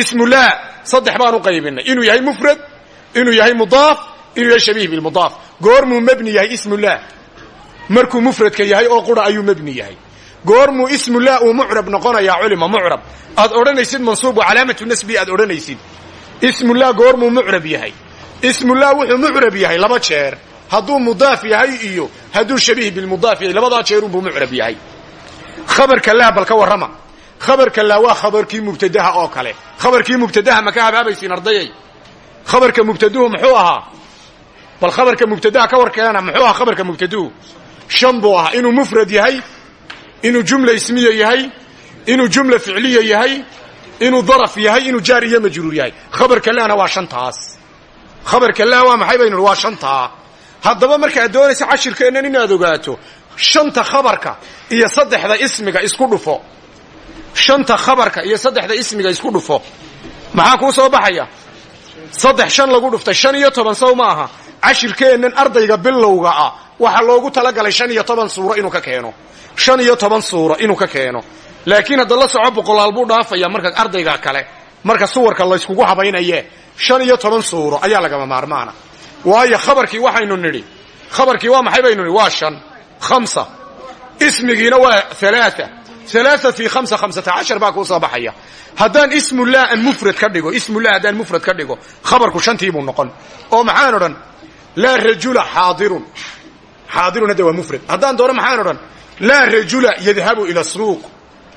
Ismu laa saddex baan u qaybinay. Inuu yahay mufrad inuu yahay mudaaf inuu yahay shabiih bilmudaaf goormuu mebni yahay ismu laa markuu mufradka yahay oo qura ayuu mebni yahay. Goormuu ismu laa uu mucrab noqonayaa culima mucrab. Aad odhanaysid mansuub wa calaamatu nasbi aad odhanaysid. Ismu laa goormuu mucrab yahay. Ismu laa wuxuu mucrab yahay laba jeer. Hadduu mudaaf yahay iyo hadduu shabiih bilmudaaf yahay labadaa jeerunbuu mucrab yahay. Khabarka laa bal ka warrama. Khabarka laa waa khabarkii mubtadaha oo kale. Khabarkii mubtadaha ma ka habaabaysiin ardayay khabarka mubtaduhu muxuu ahaa? Bal khabarka mubtadaha ka warkeena muxuu ahaa khabarka mubtaduhu shan buu ahaa. Inuu mufrad yahay inuu jumla ismiya yahay inuu jumla ficliya yahay inuu daraf yahay inuu jaar iyo majruur yahay. Khabarka laana waa shantaas. Khabarka laa waa maxay baynu waa shantaa haddaba markaad doonaysa cashirkeennan inaad ogaato shanta khabarka iyo saddexda ismiga isku dhufo. Shanta khabarka iyo saddexda ismiga isku dhufo. Maxaa kuu soo baxaya? Saddex shan lagu dhuftay shan iyo toban sow ma aha cashirkeennan ardayga bilowga ah waxaa loogu talagalay shan iyo toban suuro inuu ka keeno. Shan iyo toban suuro inuu ka keeno. Laakiin hadda la soco boqolaal buu dhaafaya marka ardayga kale marka suwarka layskugu habaynaye shan iyo toban suuro ayaa lagama maarmaana. Waayo khabarkii waxaynu nidhi khabarkii waa maxay baynu nidhi? Waa shan khamsa. Ismigiina waa halaaa alaaa fi hamsa hamsata cashar baa kuu soo baxaya. Haddaan ismullah aan mufrad ka dhigo ismullah haddaan mufrad ka dhigo khabarku shantii buu noqon. Oo maxaan odhan laa rajula xaadirun. Xaadirun hadda waa mufrad haddaan doono maxaan odhan? Laa rajula yadhabu ila suuq.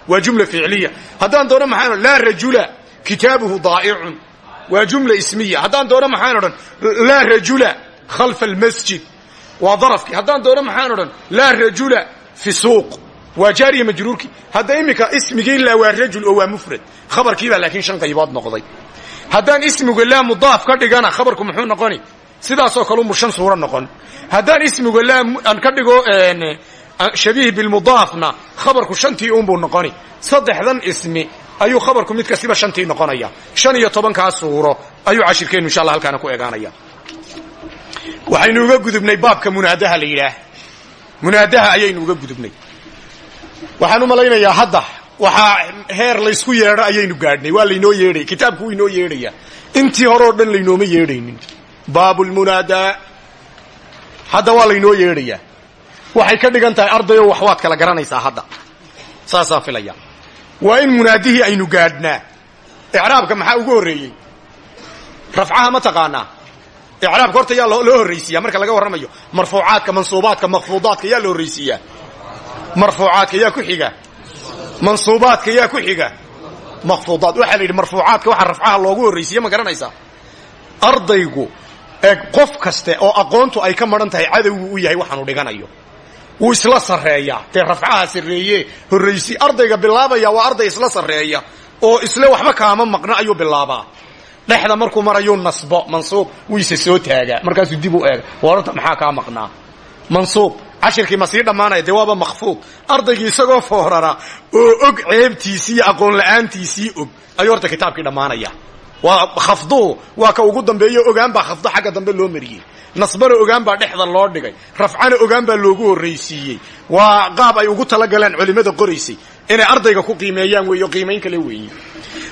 Waa jumla ficliya. Haddaan doono maxaan odhan? Laa rajula kitaabuhu daa'icun. Waa jumla ismiya. Haddaan doono maxaan odhan? Laa rajula khalfa almasjid waa darafkii haddaan doono maxaan odhan? Laa rajula fi suuq. Waa jaariya majruurkii hadda iminka ismigii laa waa rajul oo waa mufrad khabarkiibaa laakiin shan qaybood noqday. Haddaan ismiga laa mudaaf ka dhigana khabarku muxuu noqoni sidaasoo kale umu shan suuro noqon. Haddaan ismiga laa aan ka dhigo shabiih bilmudaafna khabarku shantii unbuu noqoni. Saddexdan ismi ayuu khabarku mid kastiba shantii noqonaya. Shan iyo tobankaa suuro ayuu cashirkeennu insha allah halkaana ku egaanaya waxaynu uga gudubnay baabka munaadaha la yidhaah. Munaadaha ayaynu uga gudubnay. Waxaan u malaynayaa hadda waxaa heer laysku yeedho ayaynu gaadhnay. Waa laynoo yeedhaya kitaabku wuu inoo yeedhaya intii hore oo dhan laynooma yeedhaynin baabulmunaadaa hadda waa laynoo yeedhayaa. Waxay ka dhigan tahay ardayo wax waad kala garanaysaa hadda. Saasaan filaya. Waa in munaadihii aynu gaadhnaa. Icraabka maxaa ugu horreeyey? Rafcaha ma taqaanaa. Icraabka horta yaa loo horraysiiyaa. Marka laga warramayo marfuucaadka mansuubaadka makfuudaadka yaa la horraysiiyaa. Marfuucaadka yaa ku xiga. Mansuubaadka yaa ku xiga. Makfuudaad waxaa la yidhi marfuucaadka waxaa rafcaha loogu horraysiiya ma garanaysaa? Ardaygu qof kaste oo aqoontu ay ka madhan tahay cadowgu u yahay waxaanu dhiganayo. Wuu isla sarreeyaa dee rafcaha sarreeye horraysi ardayga bilaabaya waa arday isla sarreeya. Oo isle waxba kaama maqno ayuu bilaabaa. Dhexda markuu marayuu nasbo mansuub wiise soo taagaa. Markaasuu dib u eega wararta maxaa kaa maqnaa? Mansuub cashirkii ma sii dhammaanaya dee waaba makfuud ardaygii isagoo foorara oo og ceebtiisii iyo aqoon la'aantiisii og. Ayuu horta kitaabkii dhammaanaya waa khafduhu waa ka ugu dambeeyo ogaan baa khafdo xagga dambe loo mariyey. Nasbana ogaan baa dhexda loo dhigay. Rafcana ogaan baa loogu horraysiiyey. Waa qaab ay ugu talagaleen culimmada qoraysay. Inay ardayga ku qiimeeyaan weeyo qiimayn kale weeye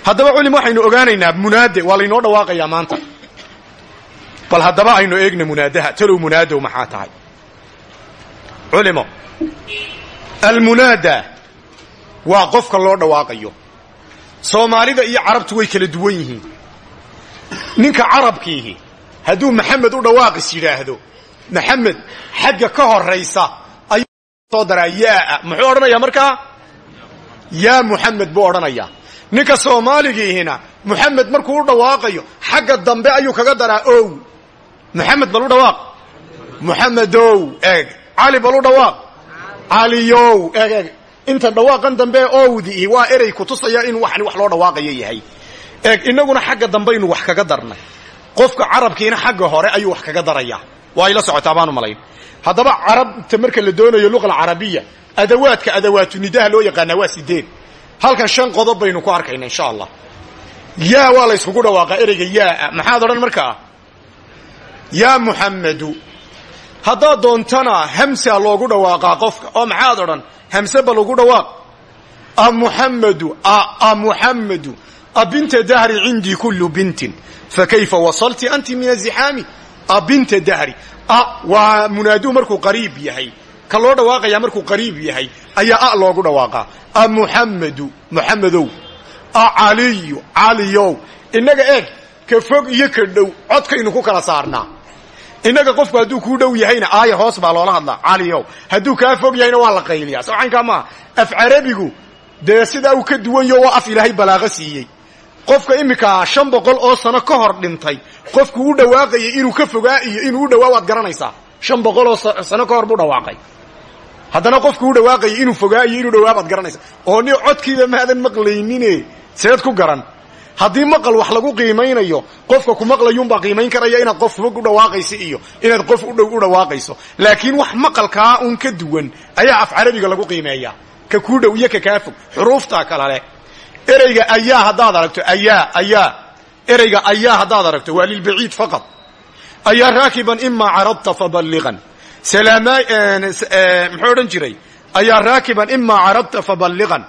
haddaba culim waxaynu ogaanaynaa munaade waa laynoo dhawaaqayaa maanta. Bal haddaba aynu eegna munaadaha talow munaadow maxaa tahay? Culimo almunaada waa qofka loo dhawaaqayo. Soomaalida iyo carabtu way kala duwan yihiin ninka carabkiihi hadduu maxamed u dhawaaqis yidhaahdo maxamed xagga ka horaysa ayuu soo daraa yaaa. Muxuu odhanayaa markaa? Yaa muxamed buu odhanayaa. Ninka soomaaligiihina muxamed markuu u dhawaaqayo xagga dambe ayuu kaga daraa ow. Muxamed bal u dhawaaq. Muxamedow eeg. Cali bal u dhawaaq. Caliyow eeg eeg. Inta dhawaaqan dambe owdii waa erey kutusaya in waxani wax loo dhawaaqayo yahay eeg inaguna xagga dambaynu wax kaga darnay. Qofka carabkiina xagga hore ayuu wax kaga darayaa. Waa ayla socotaa baanu malayn. Haddaba carabta marka la doonayo luqa alcarabiya adawaadka nidaha loo yaqaanaa waa sideed halkan shan qodob baynu ku arkayna insha allah. Yaa waa la yskugu dhawaaqaa ereyga yaaa maxaad odhan markaa? Yaa muxamedu haddaad doontana hamsa loogu dhawaaqaa qofka. Oo maxaad odhan hamse ba lagu dhawaaq? Amuxamedu a muxamedu abinta dahri cindii kullu bintin fakayfa wasalti anti min azixaami abinta dahri a waa munaaduu markuu qariib yahay ka loo dhawaaqaya markuu qariib yahay ayaa a loogu dhawaaqaa amuxamedu muxamedow a caliyu caliyow innaga eeg ka fog iyo ka dhow codkaynu ku kala saarnaa innaga qofku hadduu kuu dhow yahayna aaya hoos baa loola hadlaa caliyow hadduu kaa fog yahayna waa la qayliyaa sawcaynkaa maaha af carabigu dee sidaa uu ka duwanyo waa af ilaahay balaaqo siiyey qofka iminkaa shan boqol oo sano ka hor dhintay qofku u dhawaaqayay inuu ka fogaa iyo inuu u dhawaa waad garanaysaa. Shan boqol oo sano ka hor buu dhawaaqay. Haddana qofku u dhawaaqayay inuu fogaa iyo inuu dhawaa baad garanaysaa. Oo ni codkiiba maadan maqlaynine. Seed ku garan. Haddii maqal wax lagu qiimaynayo qofka ku maqlayuunbaa qiimayn karaya inaad qof fog u dhawaaqayso iyo inaad qof u dhow u dhawaaqayso. Laakiin wax maqalkaa un ka duwan ayaa af carabiga lagu qiimeeyaa. Ka kuu dhow iyo ka kaa fog xuruuftaa kala leh ereyga ayaa haddaad aragto ayaa ayaa. Ereyga ayaa haddaad aragto waa lilbaciid faqad. Ayaa raakiban imaa caradta faballiqan. Muxuu odhan jiray? Ayaa raakiban imaa caradta faballiqan.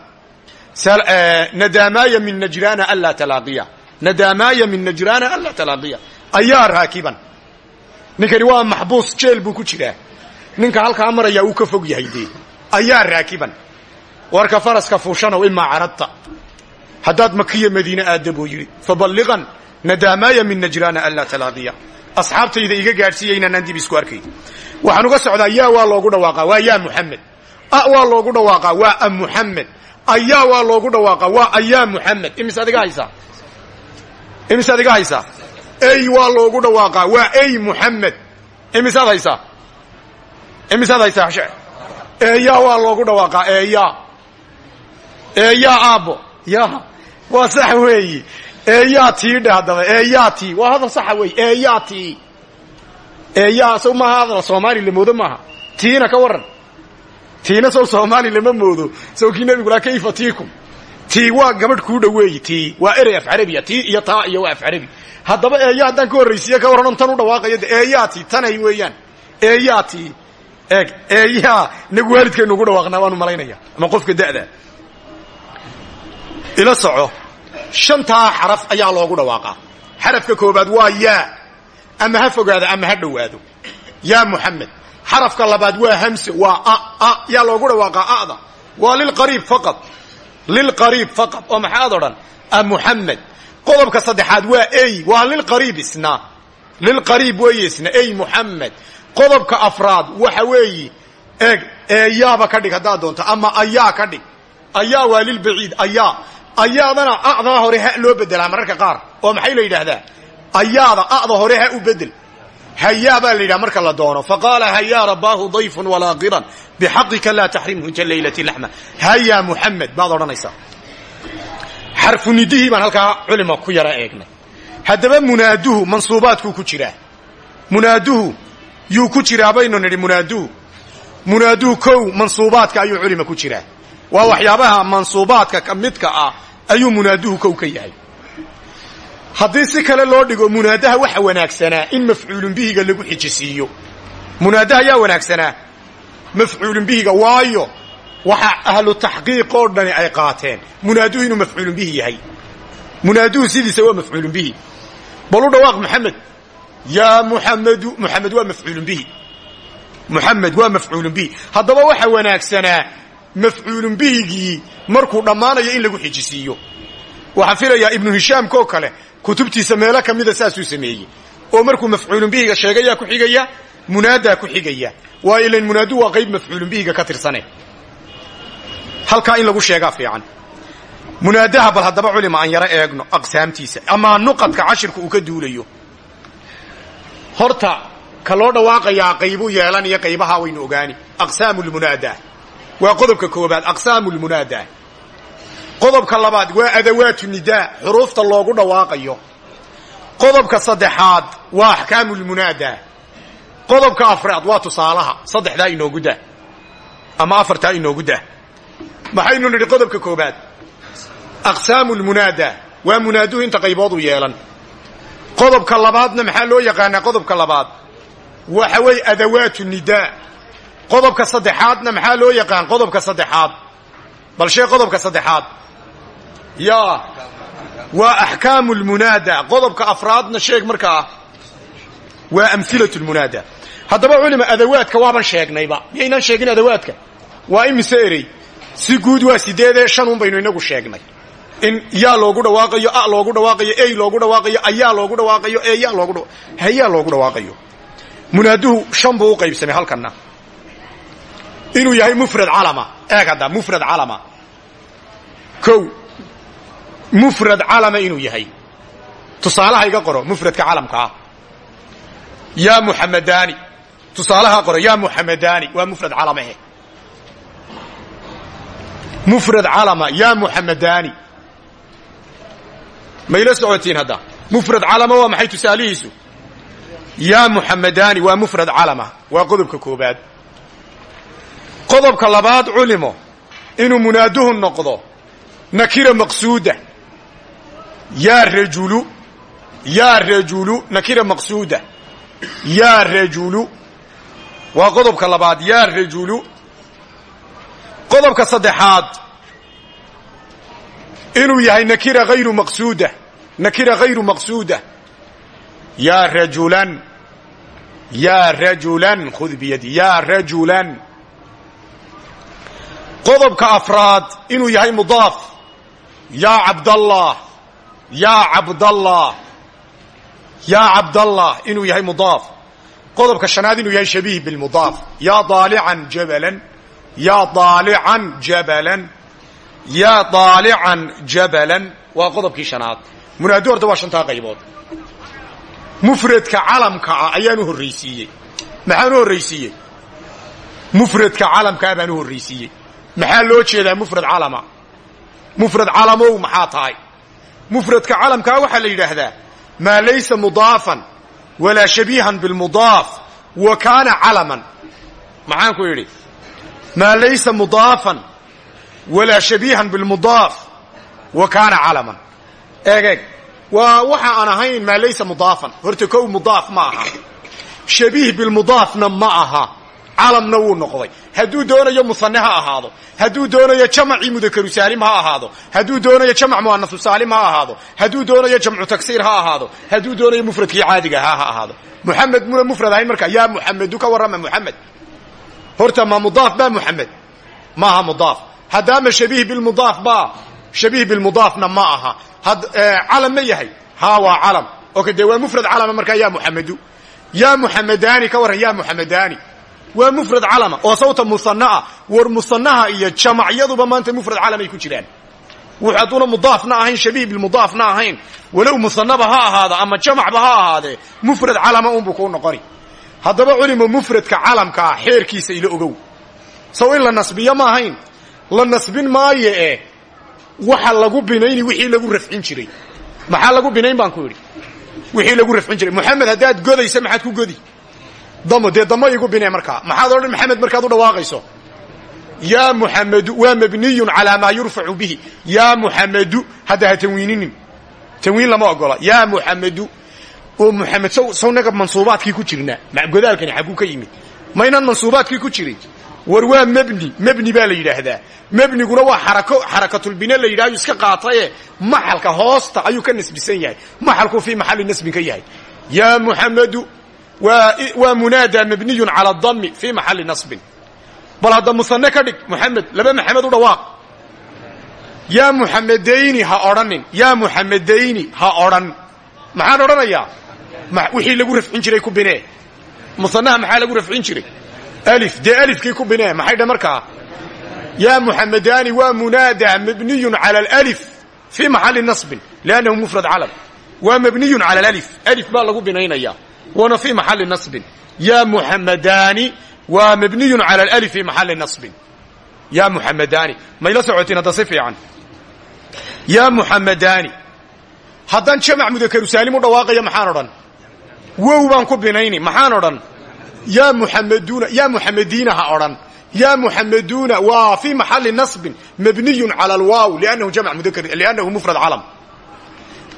Nadaamaaya min najraana anlaa talaaqiya. Nadaamaaya min najraana anlaa talaaqiya. Ayaa raakiban. Ninkani waa maxbuus jeel buu ku jiraa. Ninka halkaa maraya uu ka fog yahay dee. Ayaa raakiban. Warka faraska fuushanow imaa caradta haddaad makiya madiine aadda buu yidhi faballiqan nadaamaaya min najraana anlaa talaadiya. Asxaabtayda iga gaadhsiiya inaanaan dib isku arkay waxaan uga socdaa yaa waa loogu dhawaaqaa waa yaa muxamed a waa loogu dhawaaqaa waa a muxamed ayaa waa loogu dhawaaqaa waa ayaa muxamed imisaad iga haysaa? Imisaad iga haysaa? Ey waa loogu dhawaaqaa waa ey muxamed imisaad haysaa? Imisaad haysaa eeyaa waa loogu dhawaaqaa eeyaa eeyaa aabbo ya waa sax weeyi. Eeyaa tii dhe haddaba. Eeyaa tii. Waa hadal saxa weey eeyaa tii. Eeyaa sow hadal soomaali la maaha tiina ka warran. Tiina sow soomaali lama moodo. Sow kii nebigulaa kayfa tii waa gabadh kuu dhoweeyi tii. Waa erey af carabiya tii iyo taa iyo af carabi. Haddaba eeya haddaan ka horraysiiye ka warran tan u dhawaaqayo de eeyaa tii tanay weeyaan. Eeyaa tii. Eeg eeyaa. Nagu waalidkaynu ugu dhawaaqnaa waanu malaynaya. Ama qofka da'da. Ila soco shantaa xaraf ayaa loogu dhawaaqaa. Xarafka koobaad waa yaa. Ama ha fogaado ama ha dhowaado. Yaa muxamed xarafka labaad waa hamse waa a yaa loogu dhawaaqaa a'da. Waa lilqariib faqad lilqariib faqad oo maxaad odhan? A muxamed qodobka saddexaad waa ey. Waa lilqariib isna. Lilqariib weeye isna. Ey muxamed qodobka afraad waxa weeyi eeg eeyaaba ka dhig haddaad doonto ama ayaa ka dhig. Ayaa waa lilbaciid ayaa ayaadana a'daa hore ha loo bedelaa mararka qaar oo maxay la yidhaahdaa? Ayaada a'da hore ha u bedel hayaa baa marka la doono. Faqaala hayaa rabbaahu dayfun walaaqiran bixaqika laa taxrimhu inta laylati laxma. Hayaa muxamed baad odhanaysaa. Xarfu nidihii baan halkaa culima ku yara eegnay. Haddaba munaaduhu mansuubaadkuu ku jiraa munaaduhu yuu ku jiraa baynu nidhi munaaduhu. Munaaduhu kow mansuubaadka ayuu culima ku jiraa waa waxyaabaha mansuubaadka ka ah ayuu munaaduhu kow ka yahay. Haddii si kale loo dhigo munaadaha waxa wanaagsanaa in mafcuulun bihiga lagu xijisiiyo. Munaadaha yaa wanaagsanaa mafcuulun bihiga waayo waxa ahlu taxqiiq oo dhani ay qaateen. Munaaduhu inuu mafcuulun bihi yahay. Munaaduhu sidiisa waa mafcuulun bihi. Bal u dhawaaq muxamed yaa muxamedu muxamed waa mafcuulun bihi. Muxamed waa mafcuulun bihi. Haddaba waxa wanaagsanaa mafcuulun bihigii markuu dhammaanayo in lagu xijisiiyo. Waxaan filayaa ibnu hishaamkaoo kale kutubtiisa meelo ka mida saasuu sameeyey. Oo markuu mafcuulun bihiga sheegayaa ku xigaya munaadaa ku xigaya. Waa ilan munaadu waa qayb mafcuulun bihiga ka tirsane. Halkaa in lagu sheegaa fiican. Munaadaha bal haddaba culima aan yaro eegno aqsaamtiisa ama nuqadka cashirka uu ka duulayo. Qaybahaa waynu ogaani aqsaamu lmunaada waa qodobka koobaad aqsaamu lmunaada qodobka labaad waa adawaatu nidaa xuruufta loogu dhawaaqayo. Qodobka saddexaad waa axkaamu lmunaada qodobka afraad waa tusaalaha saddexdaa inoogu dah ama afartaa inoogu dah maxaynu nidhi qodobka koobaad aqsaamu lmunaada waa munaaduhu inta qayboodu yeelan. Qodobka labaadna maxaa loo yaqaanaa qodobka labaad? Waxa weeye adawaatu nidaa qodobka saddexaadna maxaa loo yaqaan qodobka saddexaad? Bal shee qodobka saddexaad. Ya waa axkaamu lmunaada qodobka afraadna sheeg markaa waa amhilatu lmunaada haddaba culima adawaadka waaban sheegnayba. Miyaynaan sheegin adawaadka? Waa imise erey. Si guud waa sideedee shan un baynu inagu sheegnay. In yaa loogu dhawaaqayo a loogu dhawaaqayo ey loogu dhawaaqayo ayaa loogu dhawaaqayo eeyaa loogu hayaa loogu dhawaaqayo. Munaaduhu shan buu u qaybsamay halkanna inuu yahay mufrad calama. Eeg hadda mufrad calama. Kow mufrad calama inuu yahay. Tusaalaha iga qoro mufradka calamka ah. Yaa muxamadaani tusaalaha qoro yaa muxamadaani waa mufrad calamahe mufrad calama yaa muxamadaani mayla socotiin hadda? Mufrad calama waa maxay tusaalihiisu? Yaa muxamadaani waa mufrad calama. Waa qodobka koobaad qodobka labaad culimo inuu munaaduhu noqdo nakira maqsuuda. Yaa rajulu yaa rajulu nakira maqsuuda. Yaa rajulu waa qodobka labaad. Yaa rajulu qodobka saddexaad inuu yahay nakira hayru maqsuuda nakira hayru maqsuuda. Yaa rajulan yaa rajulan khud biyadi yaa rajulan qodobka afraad inuu yahay mudaaf. Yaa cabdallah yaa cabdallah yaa cabdallah inuu yahay mudaaf. Qodobka shanaad inuu yahay shabiih bilmudaaf yaa daalican jabalan yaa daalican jabalan yaa daalican jabalan. Waa qodobkii shanaad. Munaado horta waa shantaa qaybood. Mufradka calamka ah ayaan u horraysiiyey? Maxaan u horraysiiyey. mufradka maxaa loo jeedaa mufrad calama? Mufrad calamow maxaa tahay? Mufradka calamkaa waxaa la yidhaahdaa maa laysa mudaafan walaa shabiihan bilmudaaf wa kaana calaman. Maxaan ku yidhi maa laysa mudaafan walaa shabiihan bilmudaaf wa kaana calaman. Eeg eeg waa waxa aan ahayn maa laysa mudaafan. Horta kow mudaaf ma aha. Shabiih bilmudaafna ma aha calamna wuu noqday. Hadduu doonayo musane ha ahaado. Hadduu doonayo jamacii mudakaru saalim ha ahaado. Hadduu doonayo jamac muanasu saalim ha ahaado. Hadduu doonayo jamcu tagsiir ha ahaado. Hadduu doonayo mufradkii caadiga ha ha ahaado. Muxamed muna mufrad ahayn marka yaa muxamedu ka warrama muxamed horta ma mudaaf baa muxamed maaha mudaaf. Haddaama shabiih bilmudaaf baa shabiih bilmudaafna ma aha. Calam ma yahay. Ha waa calam oka dee waa mufrad calama markaa yaa muxamedu yaa muxamedani ka warran yaa muxamedani waa mufrad calama oo sawta musanaa war musanaha iyo jamacyaduba maanta mufrad calamay ku jiraan. Hadduuna mudaafna ahayn shabiih bilmudaafna ahayn. Walow musanaba ha ahaado ama jamacba ha ahaadee mufrad calama unbuu kuu noqoni. Haddaba culimo mufradka calamkaa xeerkiisa ila ogow. Saw in la nasbiyo ma ahayn la nasbin maayo e waxa lagu binayni wixii lagu rafcin jiray. Maxaa lagu binayn baan ku yidhi? Wixii lagu rafcin jiray. Moxamed haddaad godaysa maxaad ku godi damo dee damo igu bine markaa maxaad odhan maxamed markaad u dhawaaqayso. Yaa muxamedu waa mabniyun calaa maa yurfacu bihi. Yaa muxamedu hadda ha tanwiin lama ogola yaa muxamedu oo muxamed sawnaga mansuubaadkii ku jirnaa godaalkani xagguu ka yimid. Maynan mansuubaadkii ku jirin? War waa mebni mebni baa la yidhaahdaa. Mebniguna waa xarako xarakatulbine la yidhahyo iska qaataye. Maxalka hoosta ayuu ka nasbisan yahay. Maxalkuu fii maxalli nasbin yahay. Yaa muxamedu waa munaada mabniyun cala dami fii maxalli nasbin. Bal hadda musane ka dhig muxamed laba maxamed u dhawaaq yaa muxamedayni ha odhanin yaa muxamedayni ha odhan maxaan odhanayaa? Wixii lagu rafcin jiray ku binee. Musanaha maxaa lagu rafcin jiray? Alif dee alifkii ku binee maxay dhe markaa? Yaa muxamedani waa munaada mabniyun cala alif fii maxalli nasbin liannahu mufrad calam. Waa mabniyun cala alif alif baa lagu binaynaya waana fii maxalli nasbin. Yaa muxamedani waa mabniyun cala alif fii maxalli nasbin. Yaa muxamedani mayla socotiin hadda si fiican. Yaa muxamedani haddaan jamac mudakaru saalim u dhawaaqaya maxaan odhan? Wow baan ku binayni maxaan odhan? Yaa muxameduna yaa muxamediina ha odhan. Yaa muxameduna waa fii maxalli nasbin mabniyun cala alwaaw liannahu jamc mudakar liannahu mufrad calam.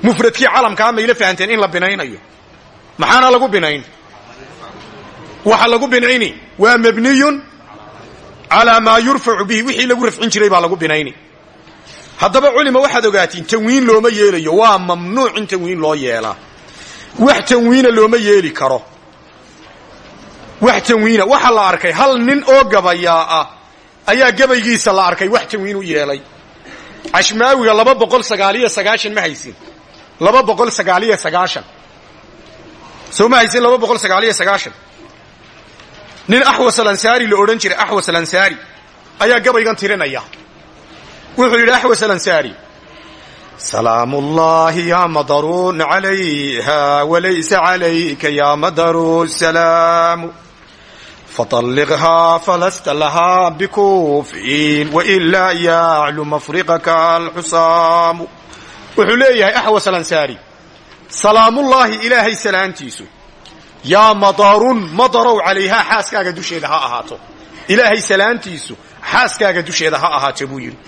Mufradkii calamkaa mayla fahanteen in la binaynayo maxaana lagu binayn? Waxa lagu binayni waa mabniyun calaa maa yurfacu bihi. Wixii lagu rafcin jiray baa lagu binayni. Haddaba culima waxaad ogaatiin tanwiin looma yeelayo. Waa mamnuuc in tanwiin loo yeelaa. Wax tanwiina looma yeeli karo. Wax tanwiina waxa la arkay hal nin oo gabayaa ah ayaa gabaygiisa la arkay wax tanwiin u yeelay. Cashmaawiga laba ma haysin. Laba boqol sagaaliyo sagaashan soo ma haysin nin axwas alansaari la odhan jiray axwas alansaari ayaa gabaygan tirinaya. Wuxuu yidhi axwas alansaari salaamu ullaahi yaa madaruun calayha walaysa calayka yaa madaru salaamu faطalliqhaa falasta lahaa bikuufin wailaa yaclu mafriqaka alxusaamu wuxuu leeyahay axwas alansaari salaamullaahi ilaahay salaantiisu. Yaa madarun madarow calayhaa xaaskaaga dusheeda ha ahaato. Ilaahay salaantiisu xaaskaaga dusheeda ha ahaato buu yidhi.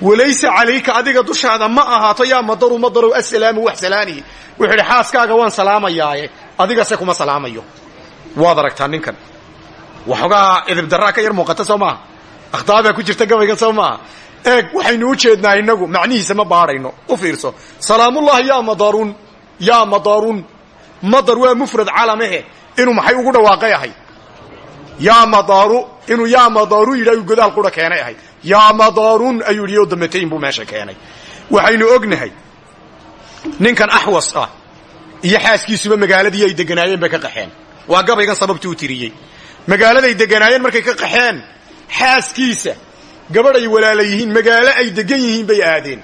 Walaysa calayka adiga dushaada ma ahaato yaa madaru madarow assalaamu wax salaanihi. Wuxuu idhi xaaskaaga waan salaamayaaye adigase kuma salaamayo. Waad aragtaa ninkan. Waxoogaa idibdaraa ka yar muuqata soo maaha? Akhtaabaa ku jirta gabayga soo maaha? Eeg waxaynu u jeednaa macnihiisa ma baadhayno u fiirso. Madarun yaa madarun madar waa mufrad calamahe inuu maxay ugu dhawaaqay ahay? Yaa madaru inuu yaa madaru yidhah godaal qura keenay ahay. Yaa madaarun ayuu yidhi oo damatayn buu meesha keenay. Waxaynu ognahay ninkan axwas ah iyo xaaskiisuba magaaladii ay deganaayeen bay ka qaxeen. Waa gabaygan sababtuu tiriyey. Magaaladay deganaayeen markay ka qaxeen xaaskiisa gabadh ay walaala yihiin magaalo ay degan yihiin bay aadeen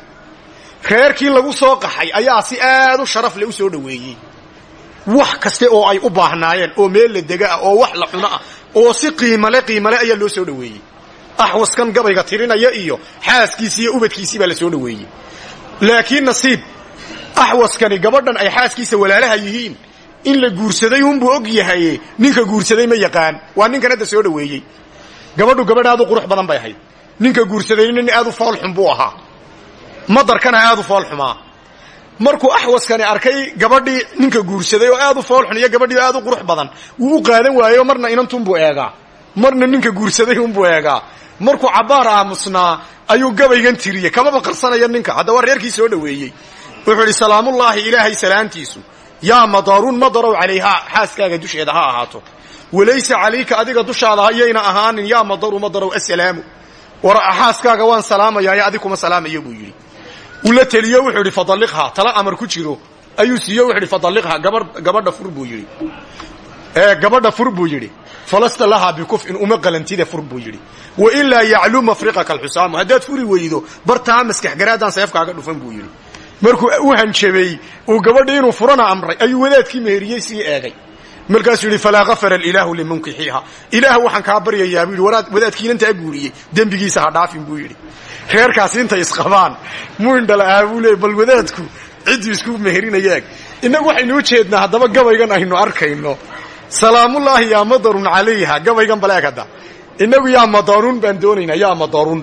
reerkii lagu soo qaxay ayaa si aad u sharaf leh u soo dhoweeyey. Wax kaste oo ay u baahnaayeen oo meel la dega ah oo wax la cuno ah oo si qiimale qiimale ayaa loo soo dhoweeyey. Axwaskan gabayga tirinaya iyo xaaskiisi iyo ubadkiisii baa la soo dhoweeyey. Laakiin nasiib axwaskani gabadhan ay xaaskiisa walaalaha yihiin. In la guursaday unbuu og yahay ninka guursaday ma yaqaan. Waa ninkan hadda soo dhoweeyey. Gabadhu gabadh aad u qurux badan bay ahayd. Ninka guursadayna nin aad u foolxun buu ahaa madarkana aad u foolxumaa markuu axwaskani arkay gabadhii ninka guursaday oo aad u foolxun iyo gabadhii aad u qurux badan wuu u qaadan waayo marna inantunbuu eegaa. Marna ninka guursaday unbuu eegaa. Markuu cabbaar aamusnaa ayuu gabaygan tiriyey kamaba qarsanaya ninka hadda waa reerkii soo dhoweeyey. Wuxuu idhi salaamullaahi ilaahay salaantiisu. Yaa madaruun madarow calayhaa xaaskaaga dusheeda ha ahaato. Walaysa calayka adiga dushaada hayayna ahaanin yaa madaru madarow assalaamu. War xaaskaaga waan salaamayaa adi kuma salaamayo buu yidhi uu la teliyo wuxuu idhi fadalliqha. Tala amar ku jiro. Ayuu siiyo wuxuu idhi fadalliqha. Gabadha fur buu yidhi. Gabadha fur buu yidhi. Falasta lahaa bikuf'in uma qalantida fur buu yidhi. Wailaa yaclu mafriqaka alxusaamu haddaad furi weydo bartaa maskax garaadaan seefkaaga dhufan buu yidhi. Markuu u hanjabay uu gabadhi inuu furana amray ayuu wadaadkii meheriyey sii eegay. Markaasuu yidhi falaa gafara ilaahu limunkixiiha. Ilaah waxaan kaa baryayaa buu yidhi. Wadaadkiinantaa guuriyey dembigiisa ha dhaafin buu yidhi reerkaasi intay isqabaan. Muindhala buu leey bal wadaadku cidduu isku meherinayaag innagu waxaynu u jeednaa haddaba gabaygan aynu arkayno. Salaamullaahi yaa madarun calayha gabaygan baleeg hadda. Innagu madarun baan doonaynaa yaa madarun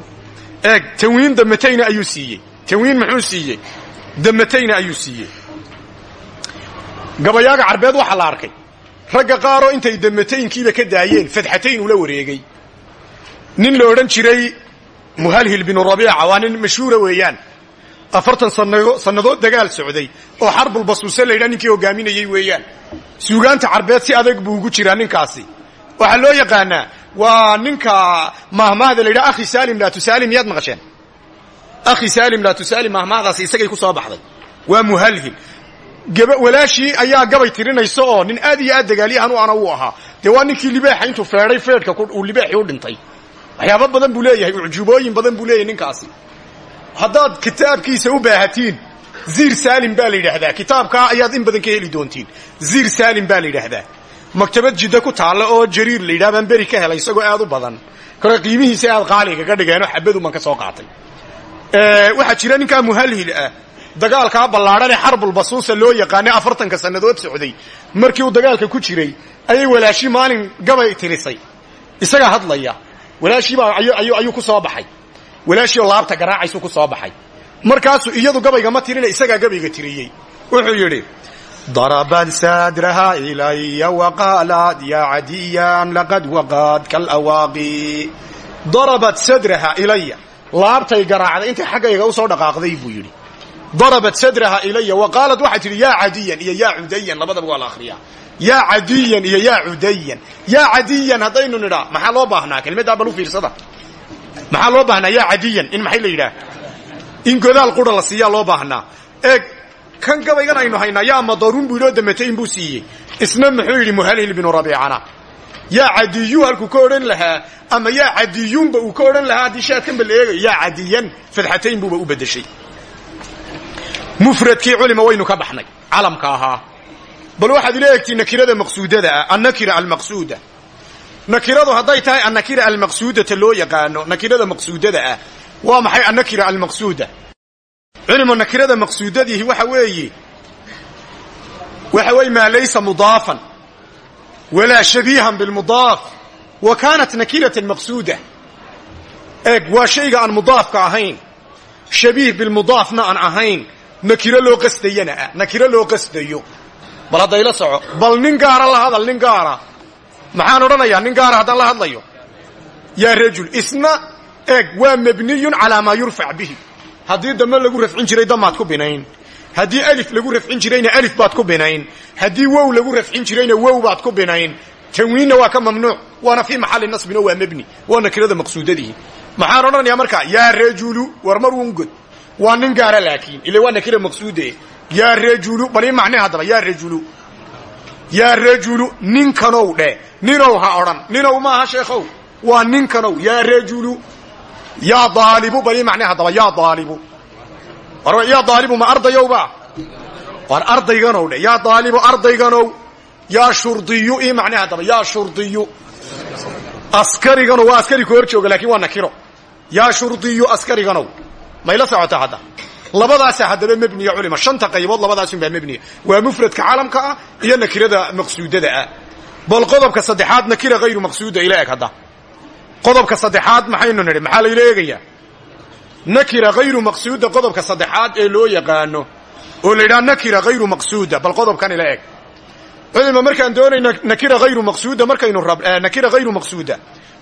eeg tanwiin damatayna ayuu siiyey. Tanwiin muxuu siiyey? Damatayna ayuu siiyey. Gabayaaga carbeed waxaa la arkay. Ragga qaaroo intay damataynkiiba ka daayeen fadxatayn ula wareegay. Nin la jiray muhalhil binu rabiica waa nin mashhuura weeyaan. Afartan sannadood dagaal socday oo xarbulbasuuse la yidhaha ninkii hogaaminayey weeyaan. Suugaanta carbeed si adag buu ugu jiraa ninkaasi. Waxaa loo yaqaanaa waa ninka mahmahda la yidhaha akhi saalim laa tusaalim miyaad maqasheen? Akhi saalim laa tusaalim mahmahdaasi isagay ku soo baxday. Waa muhalhil. Walaashii ayaa gabay tirinaysa oo nin aad iyo aad dagaalyahan u ana uu ahaa. Dee waa ninkii libaaxa intuu feedhay feedhka uu u dhintay waxyaaba badan buu leeyahay ucjubooyin badan buu leeyahay ninkaasi. Haddaad kitaabkiisa u baahatiin ziir saalim baa la yidhaahdaa. Kitaabkaa ayaad in badan ka heli doontiin. Ziir saalim baa la maktabad jidda ku taalla oo jariir la yidhaha baan ka helay isagoo aad u badan. Kale qiimihiisa aad qaaligaga dhigeenoo xabadu man ka soo qaatay. Waxaa jira ninkaa muhalhil ah. Dagaalkaa ballaadhan ee xarbulbasuusa loo yaqaanay afartanka sannadood socday. Markii uu dagaalka ku jiray ayay walaashii maalin gabay tirisay. Isagaa hadlaya walaashiibaa ayuu ku soo baxay. Walaashii laabta garaacaysuu ku soo baxay. Markaasuu iyadu gabayga ma tirina isagaa gabayga tiriyey. Wuxuu yidhi darabad saadraha ilaya waqaalad yaa cadiyan laqad waqaad kalawaaqi darabad sadraha ilaya laabtay garaacday intay xaggayga u soo dhaqaaqday buu yidhi. Darabat sadraha ilaya wa qaalat waxay tidhi yaa cadiyan iyo yaa labadaba waa la yaa cadiyan iyo yaa cudayan yaa cadiyan haddaynu nidhaa maxaa loo baahnaa? Kelmaddaa bal u fiirsada. Maxaa loo baahnaa? Yaa cadiyan in maxay la yidhaah? In godaal qura la siiyaa loo baahnaa. Eeg kan gabaygan aynu haynaa yaa madaruun buu yidhi oo damatayn buu siiyey. Isna muxuu yidhi muhalhil binu rabiicana yaa cadiyu halkuu ka odhan lahaa ama yaa cadiyunba uu ka odhan lahaa haddii shaadkanba la eegayo yaa cadiyan fadxatayn buuba u beddeshay. Mufradkii culima waynu ka bal waxaad ila eegtiin nakirada maqsuudada ah annakira almaqsuuda. Nakiradu hadday tahay annakira almaqsuudata loo yaqaano nakirada maqsuudada ah waa maxay annakira almaqsuuda? Culimo nakirada maqsuudadiihi waxa weeye waxa weeye maa laysa mudaafan walaa shabiihan bilmudaaf wa kaanat nakiratan maqsuuda. Eeg waa shayga aan mudaafka ahayn shabiih bilmudaafna aan ahayn nakiro loo qasdayana ah nakiro loo qasdayo bal haddayla soco. Bal nin gaara la hadal nin gaara. Maxaan odhanayaa nin gaara haddaan la hadlayo? Yaa rajul isna eeg waa mabniyun calaa maa yurfac bihi. Haddii dame lagu rafcin jiray damaad ku binayn. Haddii alif lagu rafcin jirayna alif baad ku binayn. Haddii wow lagu rafcin jirayna wow baad ku binayn. Tanwiinna waa ka mamnuuc waana fii maxalli nasbin oo waa mebni waa nakirada maqsuudadihi maxaan odhanayaa marka yaa rajulu war mar un god waa nin gaara laakiin ila waa nakira maqsuude yaa rajulu bal ii macne haddaba yaa rajulu. Yaa rajulu ninkanow dheh ninow ha odhan. Ninow maaha sheekhow. Waa ninkanow. Yaa rajulu yaa daalibu bal ii macne haddaba yaa daalibu. Yaa daalibu ma ardayowba? War ardayganow dheh yaa daalibu ardayganow yaa shurdiyu ii macne haddaba yaa shurdiyu. Askariganow waa askari ku hor jooga laakiin waa nakiro. Yaa shurdiyu askariganow mayla socotaa hadda labadaasa haddaba mebniya culima. Shanta qaybood labadaasun baa mebniya waa mufradka calamka ah iyo nakirada maqsuudada ah. Bal qodobka saddexaad nakira hayru maqsuuda ila eg hadda. Qodobka saddexaad maxaynu nidhi maxaa layla eegayaa nakira hayru maqsuuda qodobka saddexaad ee loo yaqaano oo la yidhaha nakira hayru maqsuuda bal qodobkan ila eg. Culima markaan doonayna nakira hayru maqsuuda markaynu nakira hayru maqsuuda